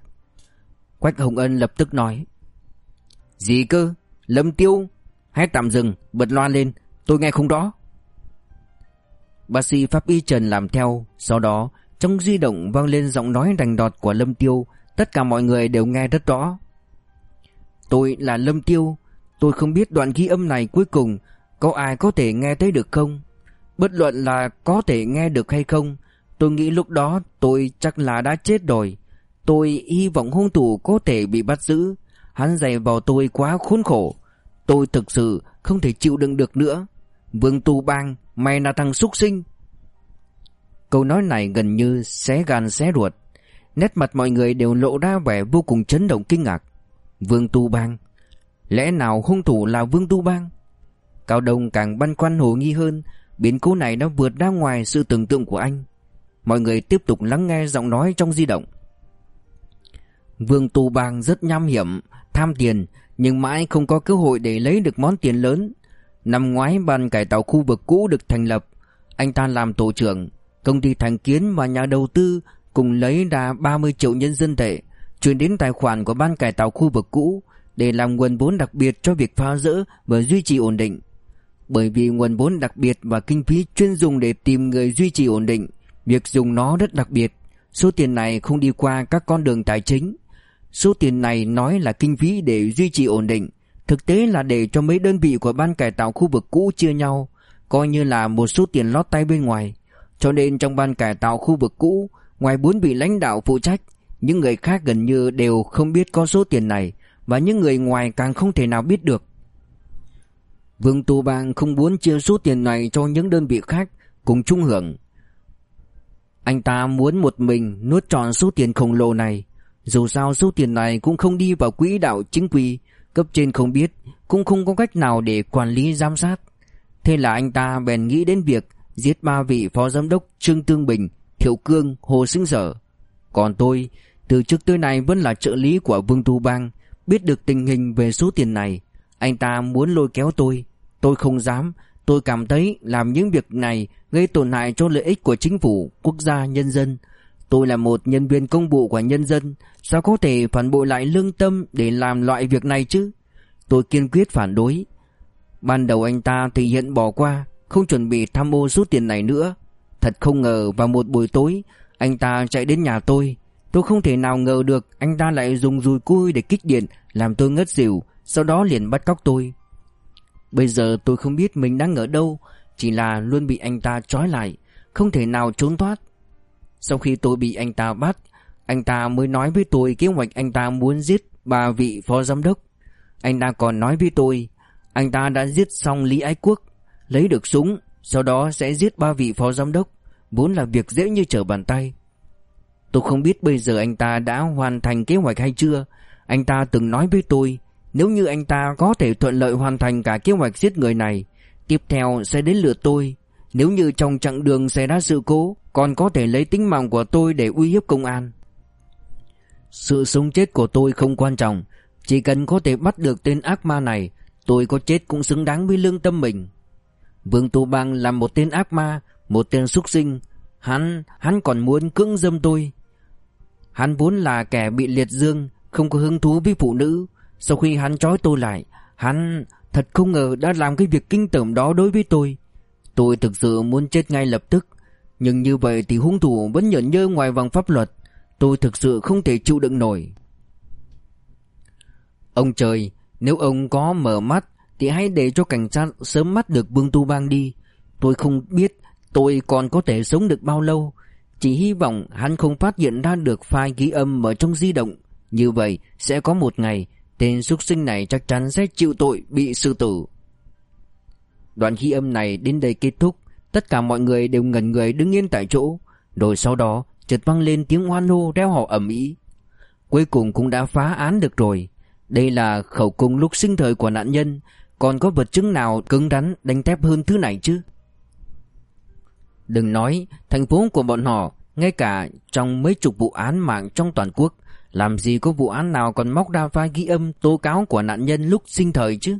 Quách Hồng Ân lập tức nói gì cơ? Lâm tiêu? Hãy tạm dừng, bật loa lên, tôi nghe không rõ. Bác sĩ Pháp Y Trần làm theo, sau đó trong di động vang lên giọng nói đành đọt của Lâm Tiêu, tất cả mọi người đều nghe rất rõ. Tôi là Lâm Tiêu, tôi không biết đoạn ghi âm này cuối cùng có ai có thể nghe thấy được không? Bất luận là có thể nghe được hay không, tôi nghĩ lúc đó tôi chắc là đã chết rồi. Tôi hy vọng hung thủ có thể bị bắt giữ, Hắn dày vào tôi quá khốn khổ Tôi thực sự không thể chịu đựng được nữa Vương Tu Bang Mày là thằng súc sinh. Câu nói này gần như xé gan xé ruột. Nét mặt mọi người đều lộ ra vẻ vô cùng chấn động kinh ngạc. Vương Tu Bang, Lẽ nào hung thủ là Vương Tu Bang? Cao Đông càng băn khoăn hồ nghi hơn, Biến cố này đã vượt ra ngoài sự tưởng tượng của anh. Mọi người tiếp tục lắng nghe giọng nói trong di động. Vương Tu Bang rất nham hiểm, tham tiền, nhưng mãi không có cơ hội để lấy được món tiền lớn. Năm ngoái ban cải tạo khu vực cũ được thành lập, anh ta làm tổ trưởng, công ty thành kiến và nhà đầu tư cùng lấy ra 30 triệu nhân dân tệ chuyển đến tài khoản của ban cải tạo khu vực cũ để làm nguồn vốn đặc biệt cho việc phá rỡ và duy trì ổn định. Bởi vì nguồn vốn đặc biệt và kinh phí chuyên dùng để tìm người duy trì ổn định, việc dùng nó rất đặc biệt. Số tiền này không đi qua các con đường tài chính Số tiền này nói là kinh phí để duy trì ổn định Thực tế là để cho mấy đơn vị của ban cải tạo khu vực cũ chia nhau, Coi như là một số tiền lót tay bên ngoài. Cho nên trong ban cải tạo khu vực cũ, Ngoài bốn vị lãnh đạo phụ trách, Những người khác gần như đều không biết có số tiền này Và những người ngoài càng không thể nào biết được. Vương Tu Bang không muốn chia số tiền này cho những đơn vị khác cùng chung hưởng. Anh ta muốn một mình nuốt trọn số tiền khổng lồ này, Dù sao số tiền này cũng không đi vào quỹ đạo chính quy Cấp trên không biết Cũng không có cách nào để quản lý giám sát. Thế là anh ta bèn nghĩ đến việc Giết ba vị phó giám đốc Trương Tương Bình Thiệu Cương, Hồ Sinh Sở. Còn tôi Từ trước tới nay vẫn là trợ lý của Vương Tu Bang Biết được tình hình về số tiền này. Anh ta muốn lôi kéo tôi Tôi không dám. Tôi cảm thấy làm những việc này Gây tổn hại cho lợi ích của chính phủ, quốc gia, nhân dân. Tôi là một nhân viên công vụ của nhân dân, Sao có thể phản bội lại lương tâm Để làm loại việc này chứ? Tôi kiên quyết phản đối. Ban đầu anh ta thì hiện bỏ qua, Không chuẩn bị tham ô rút tiền này nữa. Thật không ngờ vào một buổi tối, Anh ta chạy đến nhà tôi. Tôi không thể nào ngờ được Anh ta lại dùng dùi cui để kích điện, Làm tôi ngất xỉu, Sau đó liền bắt cóc tôi. Bây giờ tôi không biết mình đang ở đâu, Chỉ là luôn bị anh ta trói lại, Không thể nào trốn thoát. Sau khi tôi bị anh ta bắt, Anh ta mới nói với tôi kế hoạch anh ta muốn giết ba vị phó giám đốc. Anh ta còn nói với tôi, Anh ta đã giết xong Lý Ái Quốc, Lấy được súng, Sau đó sẽ giết ba vị phó giám đốc. Vốn là việc dễ như trở bàn tay. Tôi không biết bây giờ anh ta đã hoàn thành kế hoạch hay chưa. Anh ta từng nói với tôi, Nếu như anh ta có thể thuận lợi hoàn thành cả kế hoạch giết người này, Tiếp theo sẽ đến lượt tôi. Nếu như trong chặng đường xảy ra sự cố Còn có thể lấy tính mạng của tôi để uy hiếp công an. Sự sống chết của tôi không quan trọng. Chỉ cần có thể bắt được tên ác ma này Tôi có chết cũng xứng đáng với lương tâm mình. Vương Tu Bang là một tên ác ma Một tên súc sinh. Hắn, hắn còn muốn cưỡng dâm tôi. Hắn vốn là kẻ bị liệt dương Không có hứng thú với phụ nữ. Sau khi hắn trói tôi lại Hắn thật không ngờ đã làm cái việc kinh tởm đó đối với tôi. Tôi thực sự muốn chết ngay lập tức. Nhưng như vậy thì hung thủ vẫn nhận nhơ ngoài vòng pháp luật. Tôi thực sự không thể chịu đựng nổi. Ông trời, Nếu ông có mở mắt, Thì hãy để cho cảnh sát sớm mắt được Vương Tu Bang đi. Tôi không biết tôi còn có thể sống được bao lâu. Chỉ hy vọng hắn không phát hiện ra được file ghi âm ở trong di động. Như vậy sẽ có một ngày, Tên xuất sinh này chắc chắn sẽ chịu tội bị xử tử. Đoạn ghi âm này đến đây kết thúc. Tất cả mọi người đều ngẩn người đứng yên tại chỗ. Rồi sau đó, chợt vang lên tiếng hoan hô reo hò ầm ĩ. Cuối cùng cũng đã phá án được rồi. Đây là khẩu cung lúc sinh thời của nạn nhân. Còn có vật chứng nào cứng rắn đánh thép hơn thứ này chứ? Đừng nói, thành phố của bọn họ, Ngay cả trong mấy chục vụ án mạng trong toàn quốc, Làm gì có vụ án nào còn móc ra vai ghi âm tố cáo của nạn nhân lúc sinh thời chứ?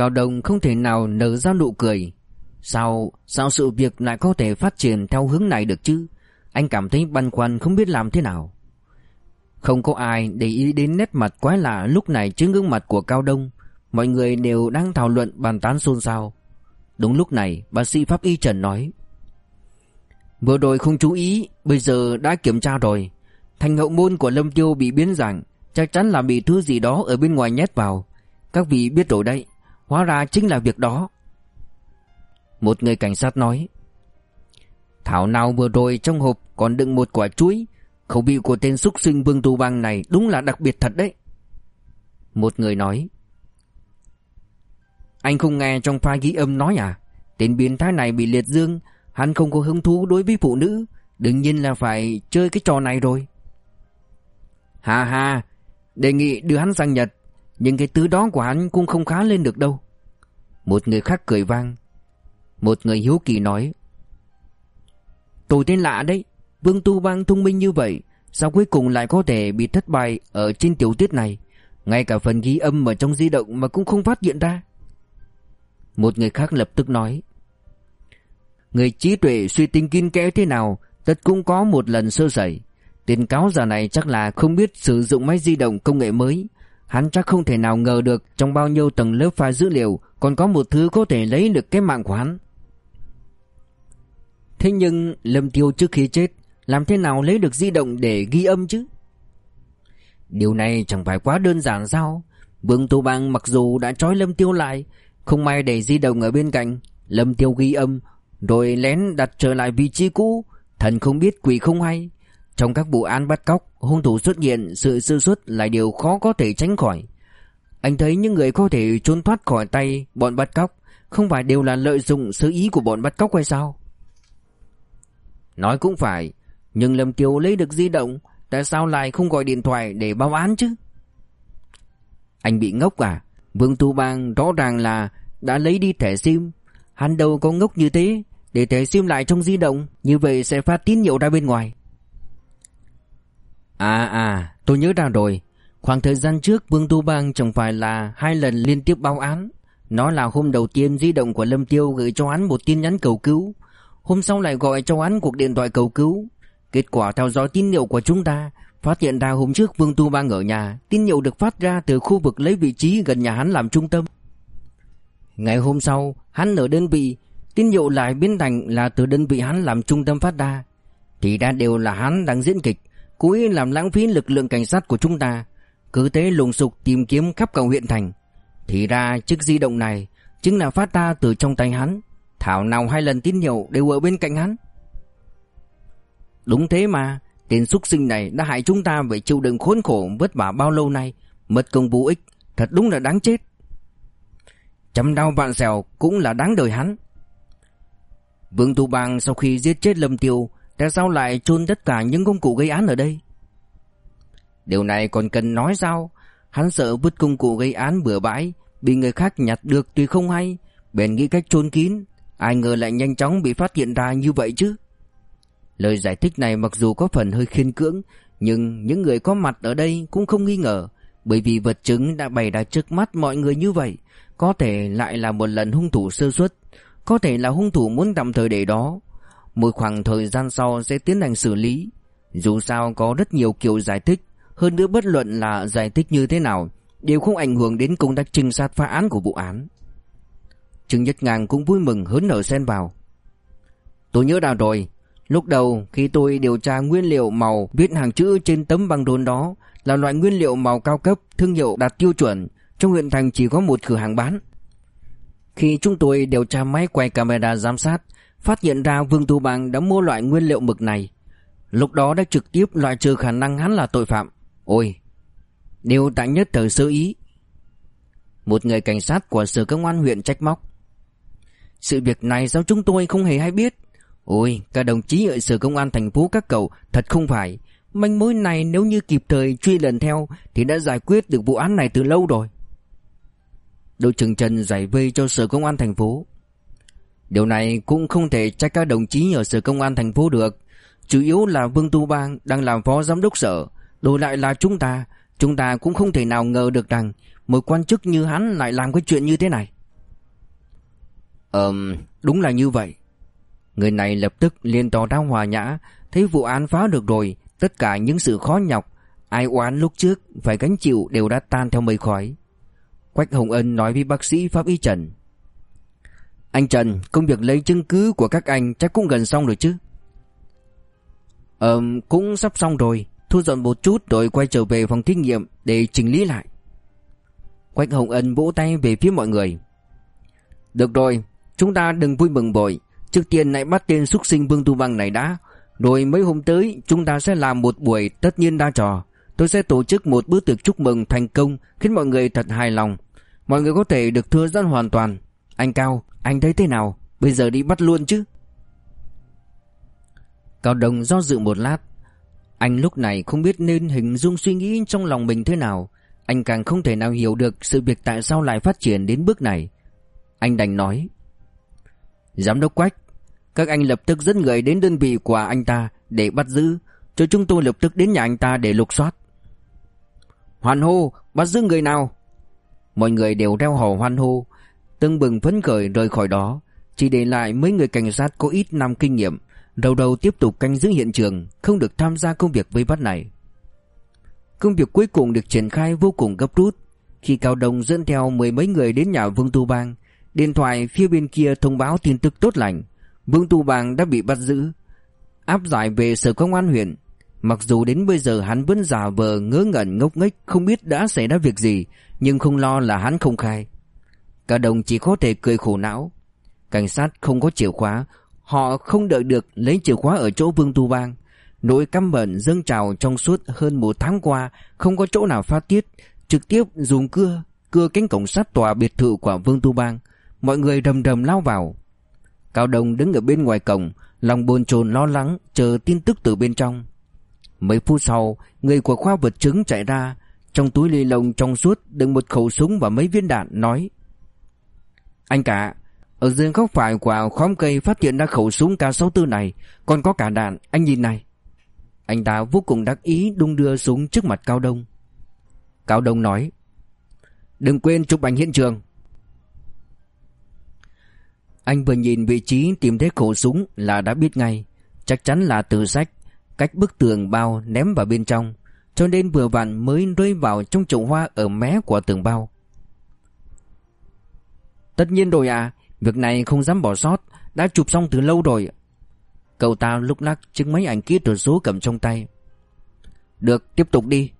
Cao Đông không thể nào nở ra nụ cười. Sao, sao sự việc lại có thể phát triển theo hướng này được chứ? Anh cảm thấy băn khoăn không biết làm thế nào. Không có ai để ý đến nét mặt quái lạ lúc này trên gương mặt của Cao Đông. Mọi người đều đang thảo luận bàn tán xôn xao. Đúng lúc này bác sĩ pháp y Trần nói Vừa rồi không chú ý Bây giờ đã kiểm tra rồi. Thành hậu môn của Lâm Tiêu bị biến dạng Chắc chắn là bị thứ gì đó ở bên ngoài nhét vào. Các vị biết rồi đấy. Hóa ra chính là việc đó. Một người cảnh sát nói, Thảo nào vừa rồi trong hộp còn đựng một quả chuối. Khẩu vị của tên xúc sinh Vương Tu Bang này đúng là đặc biệt thật đấy. Một người nói, anh không nghe trong file ghi âm nói à? Tên biến thái này bị liệt dương, Hắn không có hứng thú đối với phụ nữ. Đương nhiên là phải chơi cái trò này rồi. Hà hà Đề nghị đưa hắn sang Nhật. Nhưng cái tứ đó của hắn cũng không khá lên được đâu. Một người khác cười vang. Một người hiếu kỳ nói. Tôi tên lạ đấy. Vương Tu Bang thông minh như vậy, Sao cuối cùng lại có thể bị thất bại Ở trên tiểu tiết này? Ngay cả phần ghi âm ở trong di động Mà cũng không phát hiện ra. Một người khác lập tức nói. Người trí tuệ suy tính kín kẽ thế nào, Tất cũng có một lần sơ sẩy. Tiền cáo giờ này chắc là không biết sử dụng máy di động công nghệ mới. Hắn chắc không thể nào ngờ được Trong bao nhiêu tầng lớp file dữ liệu Còn có một thứ có thể lấy được cái mạng của hắn. Thế nhưng Lâm Tiêu trước khi chết, Làm thế nào lấy được di động để ghi âm chứ? Điều này chẳng phải quá đơn giản sao? Vương Tô Bang mặc dù đã trói Lâm Tiêu lại, không may để di động ở bên cạnh, Lâm Tiêu ghi âm, Rồi lén đặt trở lại vị trí cũ, Thần không biết quỷ không hay. Trong các vụ án bắt cóc, Hung thủ xuất hiện, Sự sơ suất là điều khó có thể tránh khỏi. Anh thấy những người có thể trốn thoát khỏi tay Bọn bắt cóc Không phải đều là lợi dụng sự ý của bọn bắt cóc hay sao? Nói cũng phải, Nhưng Lâm kiều lấy được di động, Tại sao lại không gọi điện thoại để báo án chứ? Anh bị ngốc à? Vương Tu Bang rõ ràng là Đã lấy đi thẻ sim. Hắn đâu có ngốc như thế, Để thẻ sim lại trong di động, Như vậy sẽ phát tín hiệu ra bên ngoài. À à. Tôi nhớ ra rồi. Khoảng thời gian trước, Vương Tu Bang chẳng phải là Hai lần liên tiếp báo án. Nó là hôm đầu tiên di động của Lâm Tiêu Gửi cho hắn một tin nhắn cầu cứu. Hôm sau lại gọi cho hắn cuộc điện thoại cầu cứu. Kết quả theo dõi tín hiệu của chúng ta, Phát hiện ra hôm trước Vương Tu Bang ở nhà, Tín hiệu được phát ra từ khu vực lấy vị trí gần nhà hắn làm trung tâm. Ngày hôm sau, Hắn ở đơn vị, Tín hiệu lại biến thành là từ đơn vị hắn làm trung tâm phát ra. Thì ra đều là hắn đang diễn kịch. Cố ý làm lãng phí lực lượng cảnh sát của chúng ta. Cứ thế lùng sục tìm kiếm khắp cả huyện thành. Thì ra chiếc di động này Chính là phát ra từ trong tay hắn. Thảo nào hai lần tín hiệu đều ở bên cạnh hắn. Đúng thế mà, Tên xuất sinh này đã hại chúng ta Phải chịu đựng khốn khổ vất vả bao lâu nay, Mất công vô ích, Thật đúng là đáng chết. Chấm đau vạn xèo cũng là đáng đời hắn. Vương Tu Bang sau khi giết chết Lâm Tiêu Tại sao lại chôn tất cả những công cụ gây án ở đây? Điều này còn cần nói sao? Hắn sợ vứt công cụ gây án bừa bãi, Bị người khác nhặt được tuy không hay, Bèn nghĩ cách chôn kín. Ai ngờ lại nhanh chóng bị phát hiện ra như vậy chứ? Lời giải thích này mặc dù có phần hơi khiên cưỡng, Nhưng những người có mặt ở đây cũng không nghi ngờ, Bởi vì vật chứng đã bày ra trước mắt mọi người như vậy. Có thể lại là một lần hung thủ sơ suất, Có thể là hung thủ muốn tạm thời để đó. Một khoảng thời gian sau sẽ tiến hành xử lý. Dù sao có rất nhiều kiểu giải thích Hơn nữa bất luận là giải thích như thế nào Đều không ảnh hưởng đến công tác trinh sát phá án của vụ án. Trương Nhất Ngang cũng vui mừng hớn nở xen vào. Tôi nhớ ra rồi. Lúc đầu khi tôi điều tra nguyên liệu màu viết hàng chữ trên tấm băng đôn đó là loại nguyên liệu màu cao cấp, thương hiệu đạt tiêu chuẩn, trong huyện thành chỉ có một cửa hàng bán. Khi chúng tôi điều tra máy quay camera giám sát, phát hiện ra Vương Tu bằng đã mua loại nguyên liệu mực này. Lúc đó đã trực tiếp loại trừ khả năng hắn là tội phạm. Ôi, điều tại nhất thời sơ ý. Một người cảnh sát của sở công an huyện trách móc. Sự việc này sao chúng tôi không hề hay biết? Ôi, các đồng chí ở sở công an thành phố các cậu thật không phải. Manh mối này nếu như kịp thời truy lần theo thì đã giải quyết được vụ án này từ lâu rồi. Đội trưởng Trần giải vây cho sở công an thành phố. Điều này cũng không thể trách các đồng chí ở sở công an thành phố được. Chủ yếu là Vương Tu Bang đang làm phó giám đốc sở. Đổi lại là chúng ta. Chúng ta cũng không thể nào ngờ được rằng một quan chức như hắn lại làm cái chuyện như thế này. Ờm, đúng là như vậy. Người này lập tức liền tỏ ra hòa nhã Thấy vụ án phá được rồi Tất cả những sự khó nhọc Ai oán lúc trước phải gánh chịu đều đã tan theo mây khói Quách Hồng Ân nói với bác sĩ Pháp Y Trần anh Trần, Công việc lấy chứng cứ của các anh chắc cũng gần xong rồi chứ? Ờ cũng sắp xong rồi. Thu dọn một chút rồi quay trở về phòng thí nghiệm Để chỉnh lý lại. Quách Hồng Ân vỗ tay về phía mọi người. Được rồi, Chúng ta đừng vui mừng vội. Trước tiên hãy bắt tên xuất sinh Vương Tu Băng này đã. Rồi mấy hôm tới, chúng ta sẽ làm một buổi tất nhiên đa trò. Tôi sẽ tổ chức một bữa tiệc chúc mừng thành công, Khiến mọi người thật hài lòng. Mọi người có thể được thưa dân hoàn toàn. Anh Cao, anh thấy thế nào? Bây giờ đi bắt luôn chứ. Cao Đồng do dự một lát. Anh lúc này không biết nên hình dung suy nghĩ trong lòng mình thế nào. Anh càng không thể nào hiểu được sự việc tại sao lại phát triển đến bước này. Anh đành nói Giám đốc Quách Các anh lập tức dẫn người đến đơn vị của anh ta Để bắt giữ. Cho chúng tôi lập tức đến nhà anh ta để lục soát. Hoan hô Bắt giữ người nào? Mọi người đều reo hò hoan hô. Tưng bừng phấn khởi rời khỏi đó. Chỉ để lại mấy người cảnh sát có ít năm kinh nghiệm, Đầu đầu tiếp tục canh giữ hiện trường, Không được tham gia công việc vây bắt này. Công việc cuối cùng được triển khai vô cùng gấp rút. Khi Cao Đông dẫn theo mười mấy người đến nhà Vương Tu Bang, Điện thoại phía bên kia thông báo tin tức tốt lành. Vương Tu Bang đã bị bắt giữ, Áp giải về sở công an huyện. Mặc dù đến bây giờ hắn vẫn giả vờ ngớ ngẩn ngốc nghếch, Không biết đã xảy ra việc gì, Nhưng không lo là hắn không khai. Cả đồng chỉ có thể cười khổ não. Cảnh sát không có chìa khóa. Họ không đợi được lấy chìa khóa ở chỗ Vương Tu Bang. Nỗi căm bẩn dâng trào trong suốt hơn một tháng qua, Không có chỗ nào phát tiết. Trực tiếp dùng cưa Cưa cánh cổng sắt tòa biệt thự của Vương Tu Bang. Mọi người rầm rầm lao vào. Cao đồng đứng ở bên ngoài cổng, Lòng bồn chồn lo lắng Chờ tin tức từ bên trong. Mấy phút sau, Người của khoa vật chứng chạy ra. Trong túi lì lồng trong suốt đựng một khẩu súng và mấy viên đạn, nói anh cả, Ở dưới góc phải của khóm cây phát hiện ra khẩu súng K64 này, Còn có cả đạn, Anh nhìn này. Anh ta vô cùng đắc ý đung đưa súng trước mặt Cao Đông. Cao Đông nói, Đừng quên chụp ảnh hiện trường. Anh vừa nhìn vị trí tìm thấy khẩu súng là đã biết ngay, Chắc chắn là từ sách, Cách bức tường bao ném vào bên trong, Cho nên vừa vặn mới rơi vào trong chậu hoa ở mé của tường bao. Tất nhiên rồi à Việc này không dám bỏ sót. Đã chụp xong từ lâu rồi. Cậu ta lúc lắc chiếc mấy ảnh kỹ thuật số cầm trong tay. Được tiếp tục đi.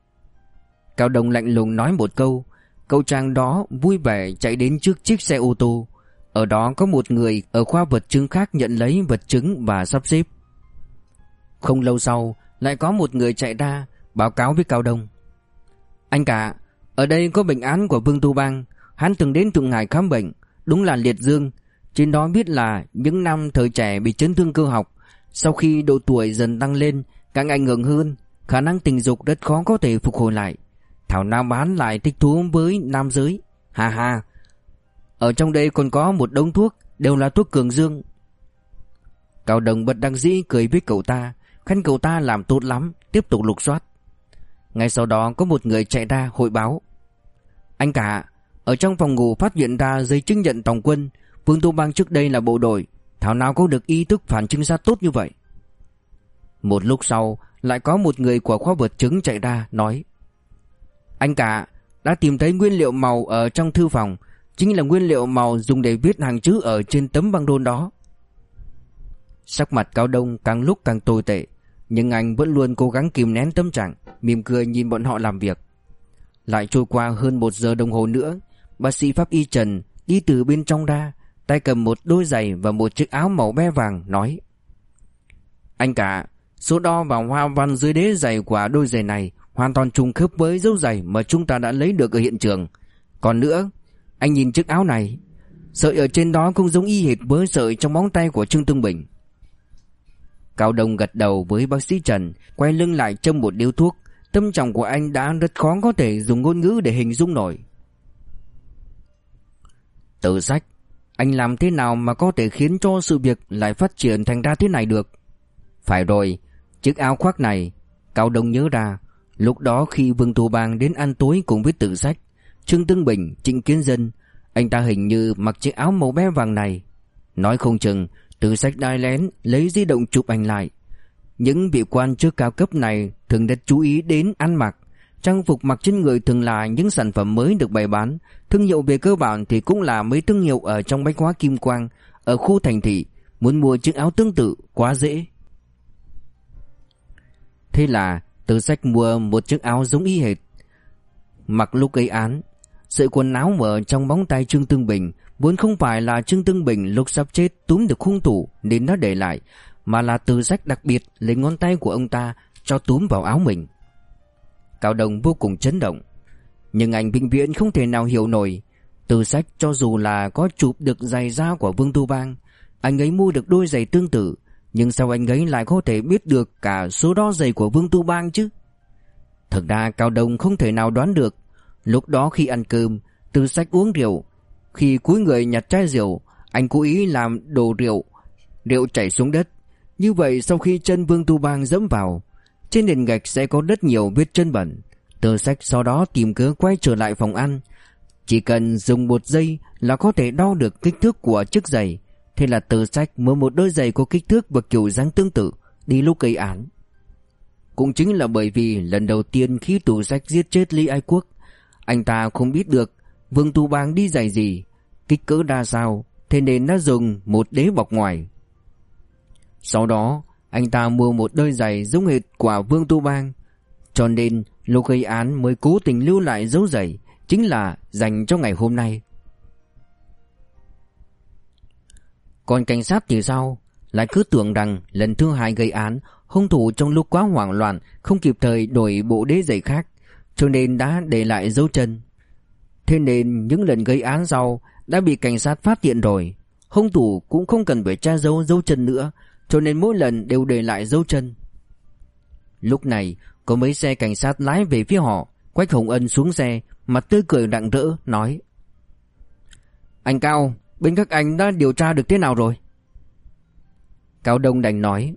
Cao đồng lạnh lùng nói một câu. Cậu chàng đó vui vẻ chạy đến trước chiếc xe ô tô. Ở đó có một người ở khoa vật chứng khác nhận lấy vật chứng và sắp xếp. Không lâu sau lại có một người chạy ra báo cáo với Cao Đông. Anh cả, ở đây có bệnh án của Vương Tu Bang. Hắn từng đến Thượng Hải khám bệnh. Đúng là liệt dương. Trên đó biết là những năm thời trẻ bị chấn thương cơ học, Sau khi độ tuổi dần tăng lên, Càng ảnh hưởng hơn, Khả năng tình dục rất khó có thể phục hồi lại. Thảo Nam bán lại thích thú với nam giới. Ha ha. Ở trong đây còn có một đống thuốc, Đều là thuốc cường dương. Cao Đồng bật đăng dĩ cười với cậu ta, Khen cậu ta làm tốt lắm, Tiếp tục lục soát. Ngay sau đó có một người chạy ra hội báo. Anh cả ở trong phòng ngủ phát hiện ra giấy chứng nhận tổng quân. Vương Tô Bang trước đây là bộ đội. Thảo nào có được ý thức phản chứng sát tốt như vậy? Một lúc sau, Lại có một người của khoa vật chứng chạy ra, nói, anh cả đã tìm thấy nguyên liệu màu ở trong thư phòng, Chính là nguyên liệu màu dùng để viết hàng chữ ở trên tấm băng đôn đó. Sắc mặt Cao Đông càng lúc càng tồi tệ, Nhưng anh vẫn luôn cố gắng kìm nén tâm trạng, Mỉm cười nhìn bọn họ làm việc. Lại trôi qua hơn một giờ đồng hồ nữa Bác sĩ Pháp Y Trần đi từ bên trong ra Tay cầm một đôi giày và một chiếc áo màu be vàng nói Anh cả Số đo và hoa văn dưới đế giày của đôi giày này hoàn toàn trùng khớp với dấu giày mà chúng ta đã lấy được ở hiện trường. Còn nữa, anh nhìn chiếc áo này, sợi ở trên đó cũng giống y hệt với sợi trong móng tay của Trương Tương Bình. Cao Đông gật đầu với bác sĩ Trần, quay lưng lại châm một điếu thuốc. Tâm trạng của anh đã rất khó có thể dùng ngôn ngữ để hình dung nổi. Tự sách, anh làm thế nào mà có thể khiến cho sự việc lại phát triển thành ra thế này được? Phải rồi, chiếc áo khoác này, Cao Đông nhớ ra, Lúc đó khi Vương Thu Bang đến ăn tối cùng với tự sách Trương Tương Bình, Trịnh Kiến Dân Anh ta hình như mặc chiếc áo màu bé vàng này. Nói không chừng tự sách đai lén lấy di động chụp ảnh lại. Những vị quan chức cao cấp này Thường rất chú ý đến ăn mặc. Trang phục mặc trên người thường là những sản phẩm mới được bày bán. Thương hiệu về cơ bản thì cũng là mấy thương hiệu ở trong bách hóa kim quang, Ở khu thành thị. Muốn mua chiếc áo tương tự, quá dễ. Thế là từ sách mua một chiếc áo giống y hệt. Mặc lúc gây án, Sợi quần áo mở trong bóng tay Trương Tương Bình. Vốn không phải là Trương Tương Bình lúc sắp chết túm được hung thủ nên nó để lại, Mà là từ sách đặc biệt lấy ngón tay của ông ta cho túm vào áo mình. Cao Đồng vô cùng chấn động Nhưng anh Vĩnh Viễn không thể nào hiểu nổi Từ sách cho dù là có chụp được giày da của Vương Tu Bang Anh ấy mua được đôi giày tương tự nhưng sao anh ấy lại có thể biết được cả số đo giày của Vương Tu Bang chứ? Thật ra Cao Đông không thể nào đoán được. Lúc đó khi ăn cơm, từ sách uống rượu. Khi cúi người nhặt chai rượu, anh cố ý làm đổ rượu. Rượu chảy xuống đất. Như vậy sau khi chân Vương Tu Bang dẫm vào, trên nền gạch sẽ có rất nhiều vết chân bẩn. Tờ sách sau đó tìm cớ quay trở lại phòng ăn. Chỉ cần dùng một giây là có thể đo được kích thước của chiếc giày Thế là tờ sách mua một đôi giày có kích thước và kiểu dáng tương tự, Đi lúc gây án Cũng chính là bởi vì lần đầu tiên khi tù sách giết chết Lý Ai Quốc, Anh ta không biết được Vương Tu Bang đi giày gì, Kích cỡ đa sao, Thế nên đã dùng một đế bọc ngoài Sau đó anh ta mua một đôi giày giống hệt quả Vương Tu Bang. Cho nên, lúc gây án mới cố tình lưu lại dấu giày, Chính là dành cho ngày hôm nay. Còn cảnh sát thì sao? Lại cứ tưởng rằng lần thứ hai gây án, Hung thủ trong lúc quá hoảng loạn, Không kịp thời đổi bộ đế giày khác, Cho nên đã để lại dấu chân. Thế nên những lần gây án sau, Đã bị cảnh sát phát hiện rồi. Hung thủ cũng không cần phải tra dấu dấu chân nữa cho nên mỗi lần đều để lại dấu chân. Lúc này, có mấy xe cảnh sát lái về phía họ. Quách Hồng Ân xuống xe, Mặt tươi cười rạng rỡ, nói, Anh Cao, Bên các anh đã điều tra được thế nào rồi? Cao Đông đành nói,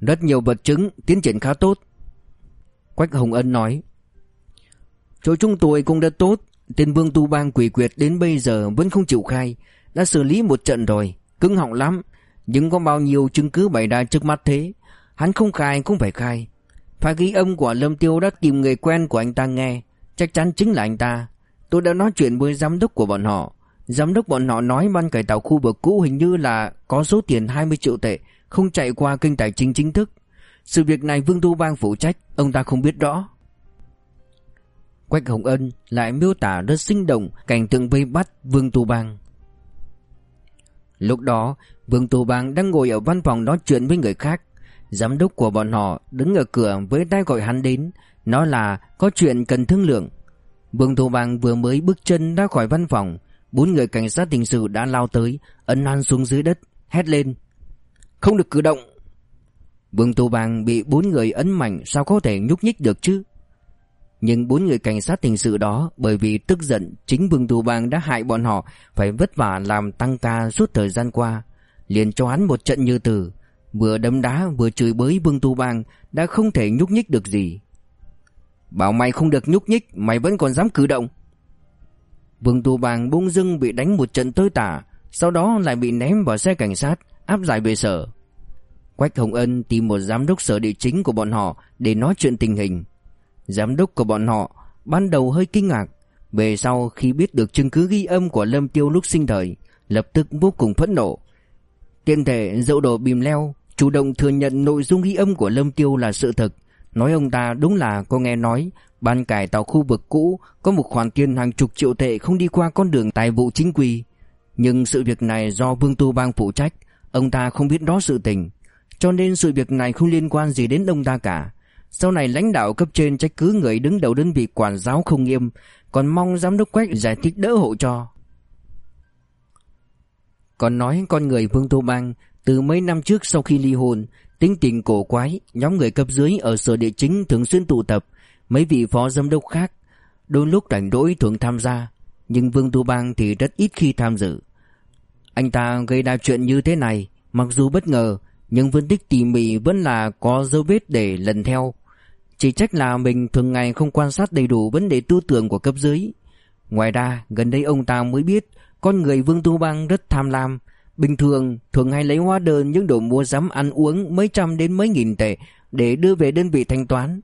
Rất nhiều vật chứng Tiến triển khá tốt. Quách Hồng Ân nói, Chỗ chúng tôi cũng rất tốt. Tên Vương Tu Bang quỷ quyệt đến bây giờ Vẫn không chịu khai. Đã xử lý một trận rồi, Cứng họng lắm. Nhưng có bao nhiêu chứng cứ bày ra trước mắt thế Hắn không khai cũng phải khai Phải ghi âm của Lâm Tiêu đã tìm người quen của anh ta nghe Chắc chắn chính là anh ta Tôi đã nói chuyện với giám đốc của bọn họ Giám đốc bọn họ nói ban cải tạo khu vực cũ hình như là có số tiền 20 triệu tệ, không chạy qua kênh tài chính chính thức. Sự việc này Vương Tu Bang phụ trách, ông ta không biết rõ. Quách Hồng Ân lại miêu tả rất sinh động cảnh tượng vây bắt Vương Tu Bang. Lúc đó, Vương Tô Bang đang ngồi ở văn phòng nói chuyện với người khác. Giám đốc của bọn họ đứng ở cửa với tay gọi hắn đến, nói là có chuyện cần thương lượng. Vương Tô Bang vừa mới bước chân ra khỏi văn phòng, Bốn người cảnh sát hình sự đã lao tới Ấn hắn xuống dưới đất Hét lên Không được cử động Vương Tô Bang bị bốn người ấn mạnh Sao có thể nhúc nhích được chứ Nhưng bốn người cảnh sát hình sự đó Bởi vì tức giận Chính Vương Tô Bang đã hại bọn họ Phải vất vả làm tăng ca suốt thời gian qua liền cho hắn một trận như tử Vừa đấm đá, vừa chửi bới Vương Tu Bang, Đã không thể nhúc nhích được gì. Bảo mày không được nhúc nhích, Mày vẫn còn dám cử động. Vương Tu Bang bỗng dưng bị đánh một trận tơi tả, Sau đó lại bị ném vào xe cảnh sát, Áp giải về sở. Quách Hồng Ân tìm một giám đốc sở địa chính của bọn họ Để nói chuyện tình hình. Giám đốc của bọn họ Ban đầu hơi kinh ngạc, Về sau khi biết được chứng cứ ghi âm của Lâm Tiêu lúc sinh thời, Lập tức vô cùng phẫn nộ. Tiện thể dậu đổ bìm leo Chủ động thừa nhận nội dung ghi âm của Lâm Tiêu là sự thật Nói ông ta đúng là có nghe nói Ban cải tạo khu vực cũ có một khoản tiền hàng chục triệu tệ không đi qua con đường tài vụ chính quy. Nhưng sự việc này do Vương Tu Bang phụ trách, ông ta không biết rõ sự tình. Cho nên sự việc này không liên quan gì đến ông ta cả. Sau này lãnh đạo cấp trên trách cứ người đứng đầu đơn vị quản giáo không nghiêm, còn mong giám đốc Quách giải thích đỡ hộ cho. Còn nói con người Vương Tô Bang từ mấy năm trước sau khi ly hôn, tính tình cổ quái, nhóm người cấp dưới ở sở địa chính thường xuyên tụ tập, Mấy vị phó giám đốc khác Đôi lúc rảnh rỗi thường tham gia Nhưng Vương Tu Bang thì rất ít khi tham dự. Anh ta gây ra chuyện như thế này Mặc dù bất ngờ Nhưng phân tích tỉ mỉ vẫn là có dấu vết để lần theo. Chỉ trách là mình thường ngày không quan sát đầy đủ vấn đề tư tưởng của cấp dưới. Ngoài ra gần đây ông ta mới biết con người Vương Tu Bang rất tham lam. Bình thường thường hay lấy hóa đơn những đồ mua sắm ăn uống mấy trăm đến mấy nghìn tệ Để đưa về đơn vị thanh toán.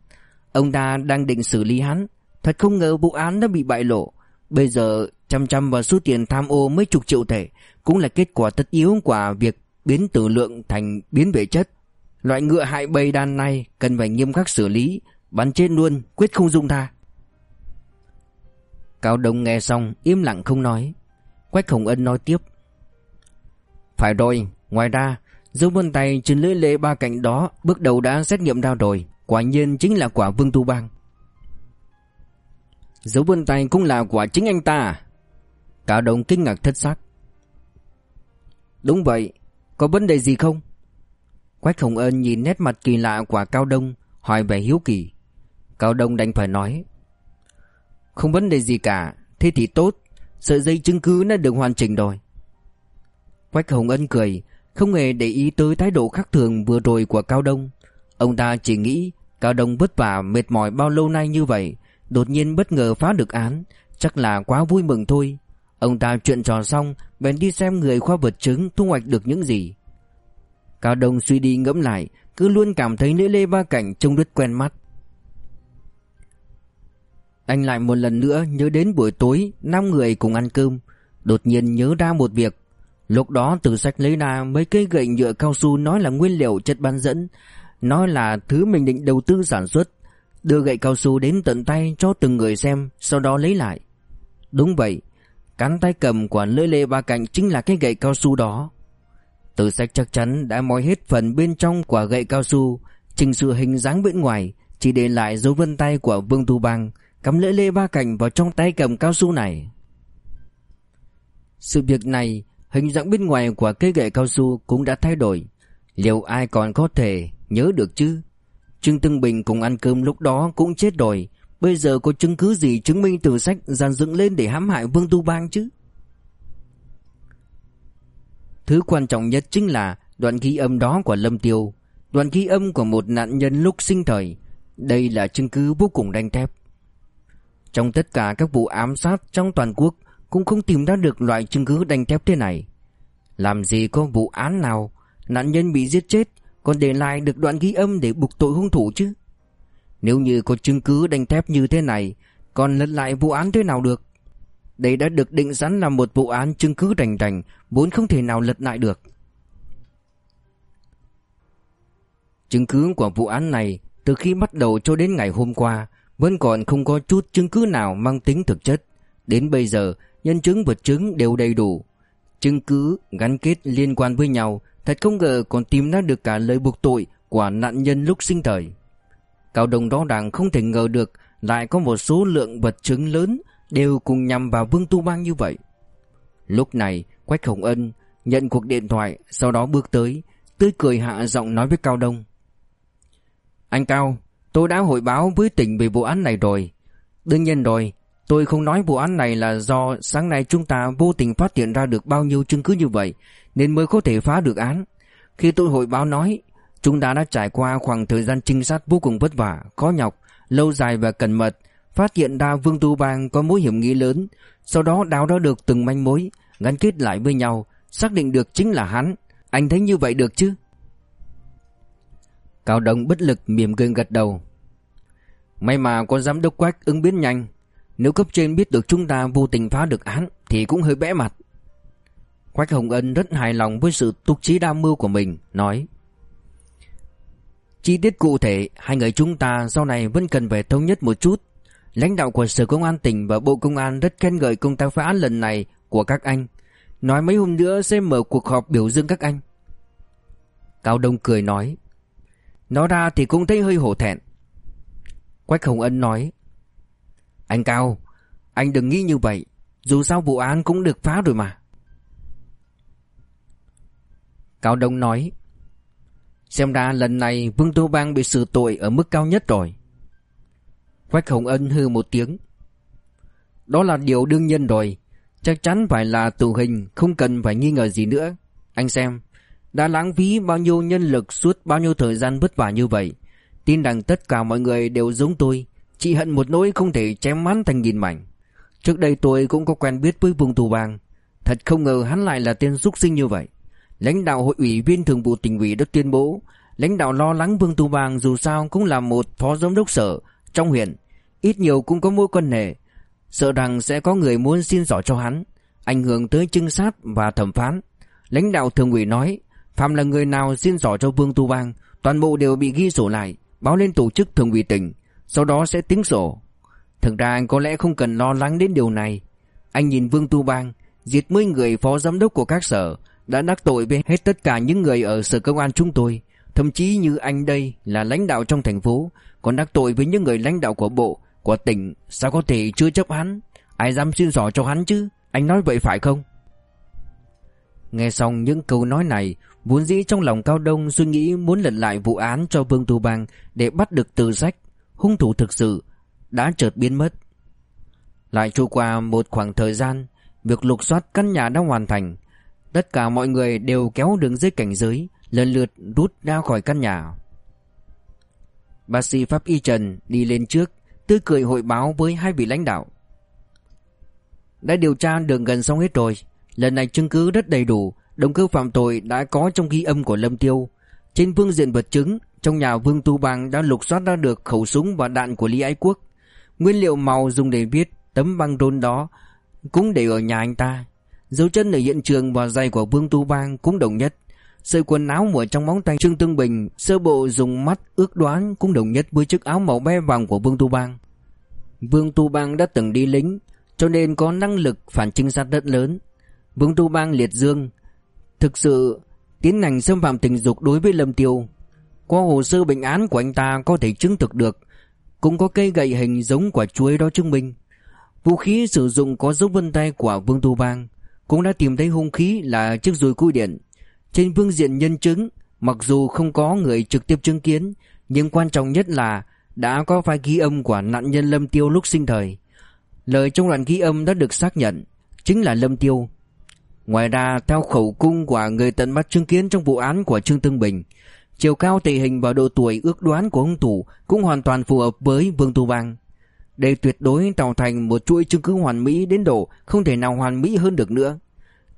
Ông ta đang định xử lý hắn. Thật không ngờ vụ án đã bị bại lộ. Bây giờ, chăm chăm vào số tiền tham ô mấy chục triệu tệ Cũng là kết quả tất yếu của việc biến tử lượng thành biến về chất. Loại ngựa hại bầy đàn này cần phải nghiêm khắc xử lý, Bắn chết luôn, quyết không dung tha. Cao Đông nghe xong, im lặng không nói. Quách Hồng Ân nói tiếp. Phải rồi, Ngoài ra Dấu vân tay trên lưỡi lê ba cạnh đó, Bước đầu đã xét nghiệm ra rồi, Quả nhiên chính là quả Vương Tu Bang. Dấu vân tay cũng là quả chính anh ta à? Cao Đông kinh ngạc thất sắc. Đúng vậy, Có vấn đề gì không? Quách Hồng Ân nhìn nét mặt kỳ lạ của Cao Đông, Hỏi về hiếu kỳ. Cao Đông đành phải nói. Không vấn đề gì cả, Thế thì tốt. Sợi dây chứng cứ đã được hoàn chỉnh rồi. Quách Hồng Ân cười, Không hề để ý tới thái độ khác thường vừa rồi của Cao Đông. Ông ta chỉ nghĩ Cao Đông vất vả mệt mỏi bao lâu nay như vậy, Đột nhiên bất ngờ phá được án, Chắc là quá vui mừng thôi. Ông ta chuyện trò xong, Bèn đi xem người khoa vật chứng thu hoạch được những gì. Cao Đông suy đi ngẫm lại, Cứ luôn cảm thấy lễ lê ba cảnh trông rất quen mắt. Anh lại một lần nữa nhớ đến buổi tối năm người cùng ăn cơm. Đột nhiên nhớ ra một việc. Lúc đó từ sách lấy ra mấy cây gậy nhựa cao su nói là nguyên liệu chất bán dẫn Nói là thứ mình định đầu tư sản xuất. Đưa gậy cao su đến tận tay cho từng người xem Sau đó lấy lại. Đúng vậy Cắn tay cầm của lưỡi lê ba cạnh chính là cái gậy cao su đó. Từ sách chắc chắn đã moi hết phần bên trong quả gậy cao su, chỉnh sửa hình dáng bên ngoài, chỉ để lại dấu vân tay của Vương Tu Bang cắm lưỡi lê ba cạnh vào trong tay cầm cao su này. Sự việc này, hình dạng bên ngoài của cây gậy cao su cũng đã thay đổi. Liệu ai còn có thể nhớ được chứ? Trương Tương Bình cùng ăn cơm lúc đó cũng chết rồi. Bây giờ có chứng cứ gì chứng minh từ sách dàn dựng lên để hãm hại Vương Tu Bang chứ? Thứ quan trọng nhất chính là đoạn ghi âm đó của Lâm Tiêu. Đoạn ghi âm của một nạn nhân lúc sinh thời. Đây là chứng cứ vô cùng đanh thép. Trong tất cả các vụ ám sát trong toàn quốc cũng không tìm ra được loại chứng cứ đanh thép thế này. Làm gì có vụ án nào nạn nhân bị giết chết còn để lại được đoạn ghi âm để buộc tội hung thủ chứ? Nếu như có chứng cứ đanh thép như thế này, còn lật lại vụ án thế nào được? Đây đã được định sẵn là một vụ án chứng cứ rành rành, vốn không thể nào lật lại được. Chứng cứ của vụ án này từ khi bắt đầu cho đến ngày hôm qua vẫn còn không có chút chứng cứ nào mang tính thực chất. Đến bây giờ, nhân chứng vật chứng đều đầy đủ. Chứng cứ gắn kết liên quan với nhau, thật không ngờ còn tìm ra được cả lời buộc tội của nạn nhân lúc sinh thời. Cao Đồng đó đảng không thể ngờ được lại có một số lượng vật chứng lớn đều cùng nhằm vào Vương Tu Bang như vậy. Lúc này, Quách Hồng Ân nhận cuộc điện thoại, sau đó bước tới, tươi cười hạ giọng nói với Cao Đông. Anh Cao, tôi đã hội báo với tỉnh về vụ án này rồi. Đương nhiên rồi, tôi không nói vụ án này là do sáng nay chúng ta vô tình phát hiện ra được bao nhiêu chứng cứ như vậy, nên mới có thể phá được án. Khi tôi hội báo nói, chúng ta đã trải qua khoảng thời gian trinh sát vô cùng vất vả, khó nhọc, lâu dài và cẩn mật, phát hiện ra Vương Tu Bang có mối hiểm nghi lớn, sau đó đào ra được từng manh mối, gắn kết lại với nhau, xác định được chính là hắn. Anh thấy như vậy được chứ? Cao Đông bất lực mỉm cười gật đầu. May mà có giám đốc Quách ứng biến nhanh, nếu cấp trên biết được chúng ta vô tình phá được án thì cũng hơi bẽ mặt. Quách Hồng Ân rất hài lòng với sự túc trí đa mưu của mình, nói Chi tiết cụ thể, hai người chúng ta sau này vẫn cần phải thống nhất một chút. Lãnh đạo của Sở Công an tỉnh và Bộ Công an rất khen ngợi công tác phá án lần này của các anh. Nói mấy hôm nữa sẽ mở cuộc họp biểu dương các anh. Cao Đông cười nói Nói ra thì cũng thấy hơi hổ thẹn. Quách Hồng Ân nói Anh Cao, anh đừng nghĩ như vậy. Dù sao vụ án cũng được phá rồi mà. Cao Đông nói Xem ra lần này Vương Tô Bang bị xử tội ở mức cao nhất rồi Quách Hồng Ân hư một tiếng Đó là điều đương nhiên rồi Chắc chắn phải là tù hình Không cần phải nghi ngờ gì nữa Anh xem đã lãng phí bao nhiêu nhân lực Suốt bao nhiêu thời gian vất vả như vậy? Tin rằng tất cả mọi người đều giống tôi. Chỉ hận một nỗi không thể chém mắn thành nghìn mảnh. Trước đây tôi cũng có quen biết với Vương Tù Bang. Thật không ngờ hắn lại là tên xuất sinh như vậy. Lãnh đạo hội ủy viên thường vụ tỉnh ủy đã tuyên bố, Lãnh đạo lo lắng Vương Tu Bang dù sao cũng là một phó giám đốc sở trong huyện. Ít nhiều cũng có mối quan hệ. Sợ rằng sẽ có người muốn xin giỏ cho hắn, Ảnh hưởng tới trinh sát và thẩm phán. Lãnh đạo thường ủy nói Phạm là người nào xin giỏ cho Vương Tu Bang Toàn bộ đều bị ghi sổ lại Báo lên tổ chức thường ủy tỉnh Sau đó sẽ tính sổ Thực ra anh có lẽ không cần lo lắng đến điều này Anh nhìn Vương Tu Bang Diệt 10 người phó giám đốc của các sở đã đắc tội với hết tất cả những người ở sở công an chúng tôi. Thậm chí như anh đây là lãnh đạo trong thành phố, còn đắc tội với những người lãnh đạo của bộ, của tỉnh, sao có thể chưa chấp hắn? Ai dám xin xỏ cho hắn chứ? Anh nói vậy phải không? Nghe xong những câu nói này, vốn dĩ trong lòng Cao Đông suy nghĩ muốn lật lại vụ án cho Vương Tu Bang để bắt được từ sách, hung thủ thực sự, đã chợt biến mất. Lại trôi qua một khoảng thời gian, việc lục soát căn nhà đã hoàn thành, Tất cả mọi người đều kéo đường dây cảnh giới Lần lượt rút ra khỏi căn nhà. Bác sĩ Pháp Y Trần đi lên trước Tươi cười hội báo với hai vị lãnh đạo. Đã điều tra đường gần xong hết rồi Lần này chứng cứ rất đầy đủ Động cơ phạm tội đã có trong ghi âm của Lâm Tiêu Trên phương diện vật chứng Trong nhà Vương Tu Bang đã lục soát ra được khẩu súng và đạn của Lý Ái Quốc Nguyên liệu màu dùng để viết tấm băng rôn đó Cũng để ở nhà anh ta Dấu chân ở hiện trường và giày của Vương Tu Bang cũng đồng nhất. Sợi quần áo mở trong móng tay Trương Tương Bình sơ bộ dùng mắt ước đoán cũng đồng nhất với chiếc áo màu be vàng của Vương Tu Bang. Vương Tu Bang đã từng đi lính, cho nên có năng lực phản trinh sát rất lớn. Vương Tu Bang liệt dương, thực sự tiến hành xâm phạm tình dục đối với Lâm Tiêu. Qua hồ sơ bệnh án của anh ta có thể chứng thực được, cũng có cây gậy hình giống quả chuối đó chứng minh. Vũ khí sử dụng có dấu vân tay của Vương Tu Bang, cũng đã tìm thấy hung khí là chiếc dùi cui điện. Trên phương diện nhân chứng, mặc dù không có người trực tiếp chứng kiến, nhưng quan trọng nhất là đã có file ghi âm của nạn nhân Lâm Tiêu lúc sinh thời. Lời trong đoạn ghi âm đã được xác nhận, chính là Lâm Tiêu. Ngoài ra, theo khẩu cung của người tận mắt chứng kiến trong vụ án của Trương Tương Bình, chiều cao thể hình và độ tuổi ước đoán của hung thủ cũng hoàn toàn phù hợp với Vương Tu Bang. Đây tuyệt đối tạo thành một chuỗi chứng cứ hoàn mỹ đến độ không thể nào hoàn mỹ hơn được nữa.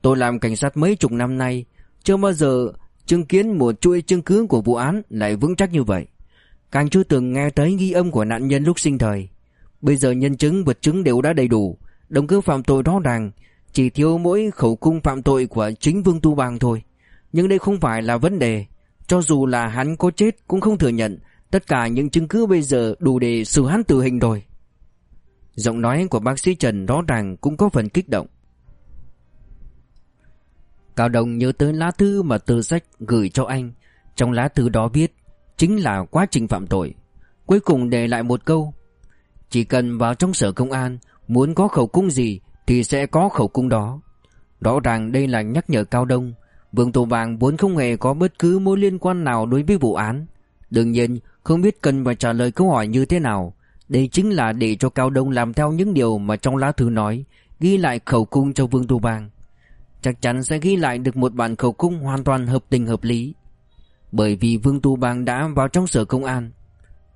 Tôi làm cảnh sát mấy chục năm nay, chưa bao giờ chứng kiến một chuỗi chứng cứ của vụ án lại vững chắc như vậy. Càng chưa từng nghe tới ghi âm của nạn nhân lúc sinh thời. Bây giờ nhân chứng vật chứng đều đã đầy đủ, động cơ phạm tội rõ ràng, chỉ thiếu mỗi khẩu cung phạm tội của chính Vương Tu Bang thôi. Nhưng đây không phải là vấn đề. Cho dù là hắn có chết cũng không thừa nhận, tất cả những chứng cứ bây giờ đủ để xử hắn tử hình rồi. Giọng nói của bác sĩ Trần rõ ràng cũng có phần kích động. Cao Đồng nhớ tới lá thư mà từ sách gửi cho anh. Trong lá thư đó viết chính là quá trình phạm tội. Cuối cùng để lại một câu. Chỉ cần vào trong sở công an, muốn có khẩu cung gì thì sẽ có khẩu cung đó. Rõ ràng đây là nhắc nhở Cao Đông. Vương Tổ Vàng vốn không hề có bất cứ mối liên quan nào đối với vụ án. Đương nhiên, không biết cần phải trả lời câu hỏi như thế nào. Đây chính là để cho Cao Đông làm theo những điều mà trong lá thư nói, ghi lại khẩu cung cho Vương Tô Vàng. Chắc chắn sẽ ghi lại được một bản khẩu cung hoàn toàn hợp tình hợp lý. Bởi vì Vương Tu Bang đã vào trong sở công an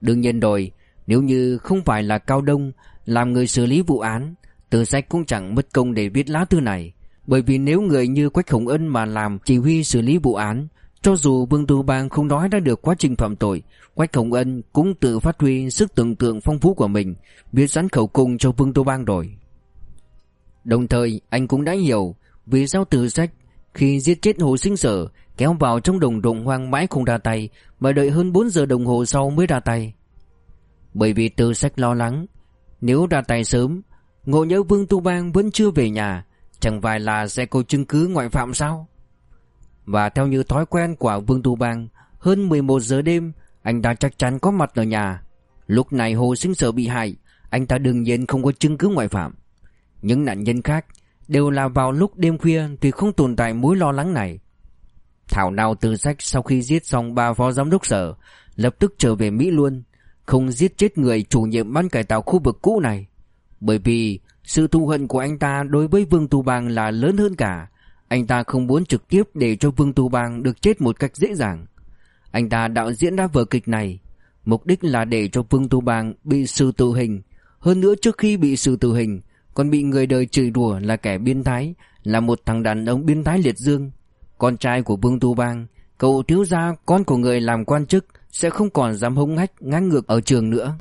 Đương nhiên rồi Nếu như không phải là Cao Đông Làm người xử lý vụ án từ sách cũng chẳng mất công để viết lá thư này, Bởi vì nếu người như Quách Hồng Ân mà làm chỉ huy xử lý vụ án, Cho dù Vương Tu Bang không nói ra được quá trình phạm tội, Quách Hồng Ân cũng tự phát huy sức tưởng tượng phong phú của mình, Viết sẵn khẩu cung cho Vương Tu Bang rồi. Đồng thời, anh cũng đã hiểu Vì sao từ sách khi giết chết Hồ Sinh Sở Kéo vào trong đồng đồng hoang mãi không ra tay, Mà đợi hơn 4 giờ đồng hồ sau mới ra tay. Bởi vì từ sách lo lắng, Nếu ra tay sớm Ngộ nhớ Vương Tu Bang vẫn chưa về nhà, Chẳng phải là sẽ có chứng cứ ngoại phạm sao? Và theo như thói quen của Vương Tu Bang, Hơn 11 giờ đêm, Anh ta chắc chắn có mặt ở nhà. Lúc này Hồ Sinh Sở bị hại, Anh ta đương nhiên không có chứng cứ ngoại phạm. Những nạn nhân khác Đều là vào lúc đêm khuya Thì không tồn tại mối lo lắng này. Thảo nào từ sách sau khi giết xong ba phó giám đốc sở, Lập tức trở về Mỹ luôn, Không giết chết người chủ nhiệm ban cải tạo khu vực cũ này. Bởi vì sự thù hận của anh ta đối với Vương Tu Bang là lớn hơn cả. Anh ta không muốn trực tiếp để cho Vương Tu Bang được chết một cách dễ dàng. Anh ta đạo diễn ra vở kịch này. Mục đích là để cho Vương Tu Bang bị sự tử hình. Hơn nữa trước khi bị sự tử hình, Còn bị người đời chửi đùa là kẻ biến thái, Là một thằng đàn ông biến thái liệt dương. Con trai của Vương Tu Bang, Cậu thiếu gia, con của người làm quan chức, Sẽ không còn dám hống hách ngang ngược ở trường nữa.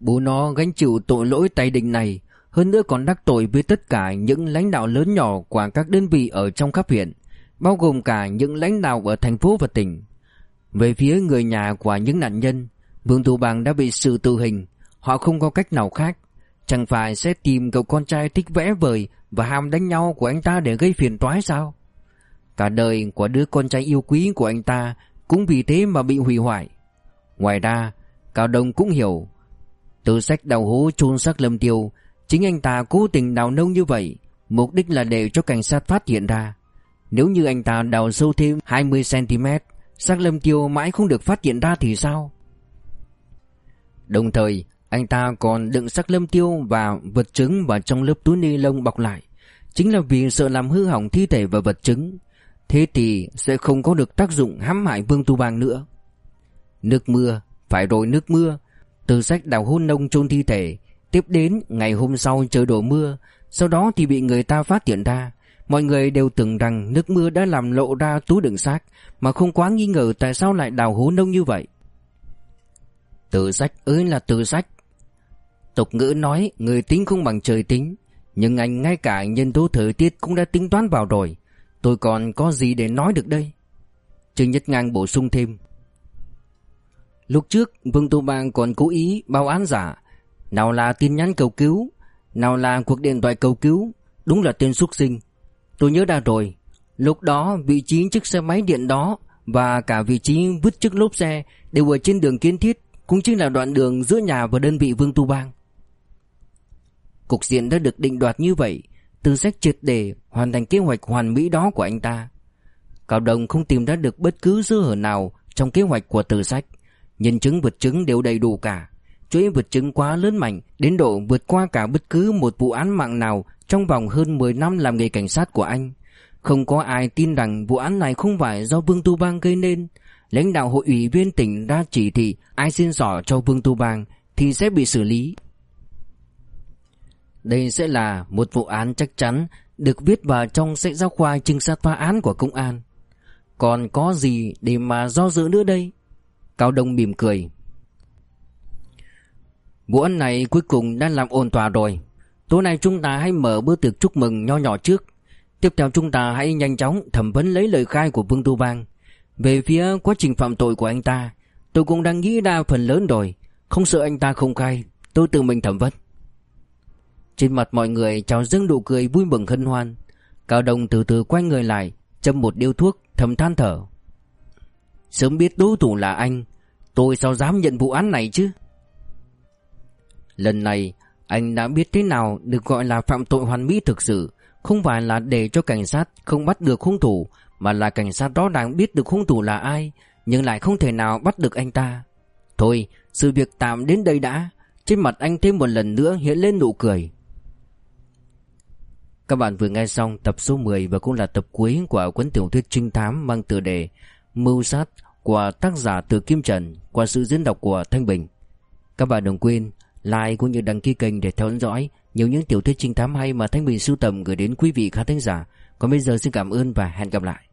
Bố nó gánh chịu tội lỗi tay đình này, Hơn nữa còn đắc tội với tất cả những lãnh đạo lớn nhỏ Của các đơn vị ở trong khắp huyện, Bao gồm cả những lãnh đạo ở thành phố và tỉnh. Về phía người nhà của những nạn nhân, Vương Thủ Bằng đã bị sự tử hình, Họ không có cách nào khác. Chẳng phải sẽ tìm cậu con trai thích vẽ vời Và ham đánh nhau của anh ta để gây phiền toái sao? Cả đời của đứa con trai yêu quý của anh ta Cũng vì thế mà bị hủy hoại. Ngoài ra, Cao Đông cũng hiểu từ sách đào hố chôn xác Lâm Tiêu, Chính anh ta cố tình đào nông như vậy, Mục đích là để cho cảnh sát phát hiện ra. Nếu như anh ta đào sâu thêm 20cm xác Lâm Tiêu mãi không được phát hiện ra thì sao? Đồng thời, Anh ta còn đựng xác Lâm Tiêu và vật chứng vào trong lớp túi ni lông bọc lại. Chính là vì sợ làm hư hỏng thi thể và vật chứng, Thế thì sẽ không có được tác dụng hãm hại Vương Tu Bang nữa. Nước mưa, Phải rồi nước mưa từ sách đào hôn nông chôn thi thể, Tiếp đến ngày hôm sau trời đổ mưa, Sau đó thì bị người ta phát hiện ra. Mọi người đều tưởng rằng nước mưa đã làm lộ ra túi đựng xác, Mà không quá nghi ngờ tại sao lại đào hố nông như vậy. Từ sách ơi là từ sách. Tục ngữ nói, người tính không bằng trời tính, Nhưng anh ngay cả nhân tố thời tiết cũng đã tính toán vào rồi. Tôi còn có gì để nói được đây? Trương Nhất Ngang bổ sung thêm. Lúc trước, Vương Tô Bang còn cố ý báo án giả. Nào là tin nhắn cầu cứu, Nào là cuộc điện thoại cầu cứu, Đúng là tên xuất sinh. Tôi nhớ ra rồi, Lúc đó vị trí chiếc xe máy điện đó Và cả vị trí vứt chiếc lốp xe Đều ở trên đường kiến thiết, Cũng chính là đoạn đường giữa nhà và đơn vị Vương Tu Bang. Cục diện đã được định đoạt như vậy, Từ sách triệt để hoàn thành kế hoạch hoàn mỹ đó của anh ta. Cao đồng không tìm ra được bất cứ sơ hở nào Trong kế hoạch của từ sách. Nhân chứng vật chứng đều đầy đủ cả. Chuỗi vật chứng quá lớn mạnh, Đến độ vượt qua cả bất cứ một vụ án mạng nào Trong vòng hơn 10 năm làm nghề cảnh sát của anh. Không có ai tin rằng vụ án này không phải do Vương Tu Bang gây nên. Lãnh đạo hội ủy viên tỉnh ra chỉ thị, Ai xin sỏ cho Vương Tu Bang Thì sẽ bị xử lý. Đây sẽ là một vụ án chắc chắn Được viết vào trong sách giáo khoa trinh sát phá án của công an. Còn có gì để mà do dự nữa đây? Cao Đông mỉm cười. Vụ án này cuối cùng đã làm ổn tòa rồi. Tối nay chúng ta hãy mở bữa tiệc chúc mừng nho nhỏ trước. Tiếp theo chúng ta hãy nhanh chóng thẩm vấn lấy lời khai của Vương Tu Bang Về phía quá trình phạm tội của anh ta, Tôi cũng đang nghĩ ra phần lớn rồi. Không sợ anh ta không khai, Tôi tự mình thẩm vấn. Trên mặt mọi người trào dâng nụ cười vui mừng hân hoan. Cao Đông từ từ quay người lại, Châm một điếu thuốc, thầm than thở. Sớm biết đối thủ là anh Tôi sao dám nhận vụ án này chứ? Lần này, anh đã biết thế nào được gọi là phạm tội hoàn mỹ thực sự. Không phải là để cho cảnh sát không bắt được hung thủ, Mà là cảnh sát đó đang biết được hung thủ là ai, Nhưng lại không thể nào bắt được anh ta. Thôi, sự việc tạm đến đây đã. Trên mặt anh thêm một lần nữa hiện lên nụ cười. Các bạn vừa nghe xong tập số 10 và cũng là tập cuối của cuốn tiểu thuyết trinh thám mang tựa đề Mưu sát của tác giả Từ Kim Trần, qua sự diễn đọc của Thanh Bình. Các bạn đừng quên like cũng như đăng ký kênh để theo dõi nhiều những tiểu thuyết trinh thám hay mà Thanh Bình sưu tầm gửi đến quý vị khán thính giả. Còn bây giờ xin cảm ơn và hẹn gặp lại.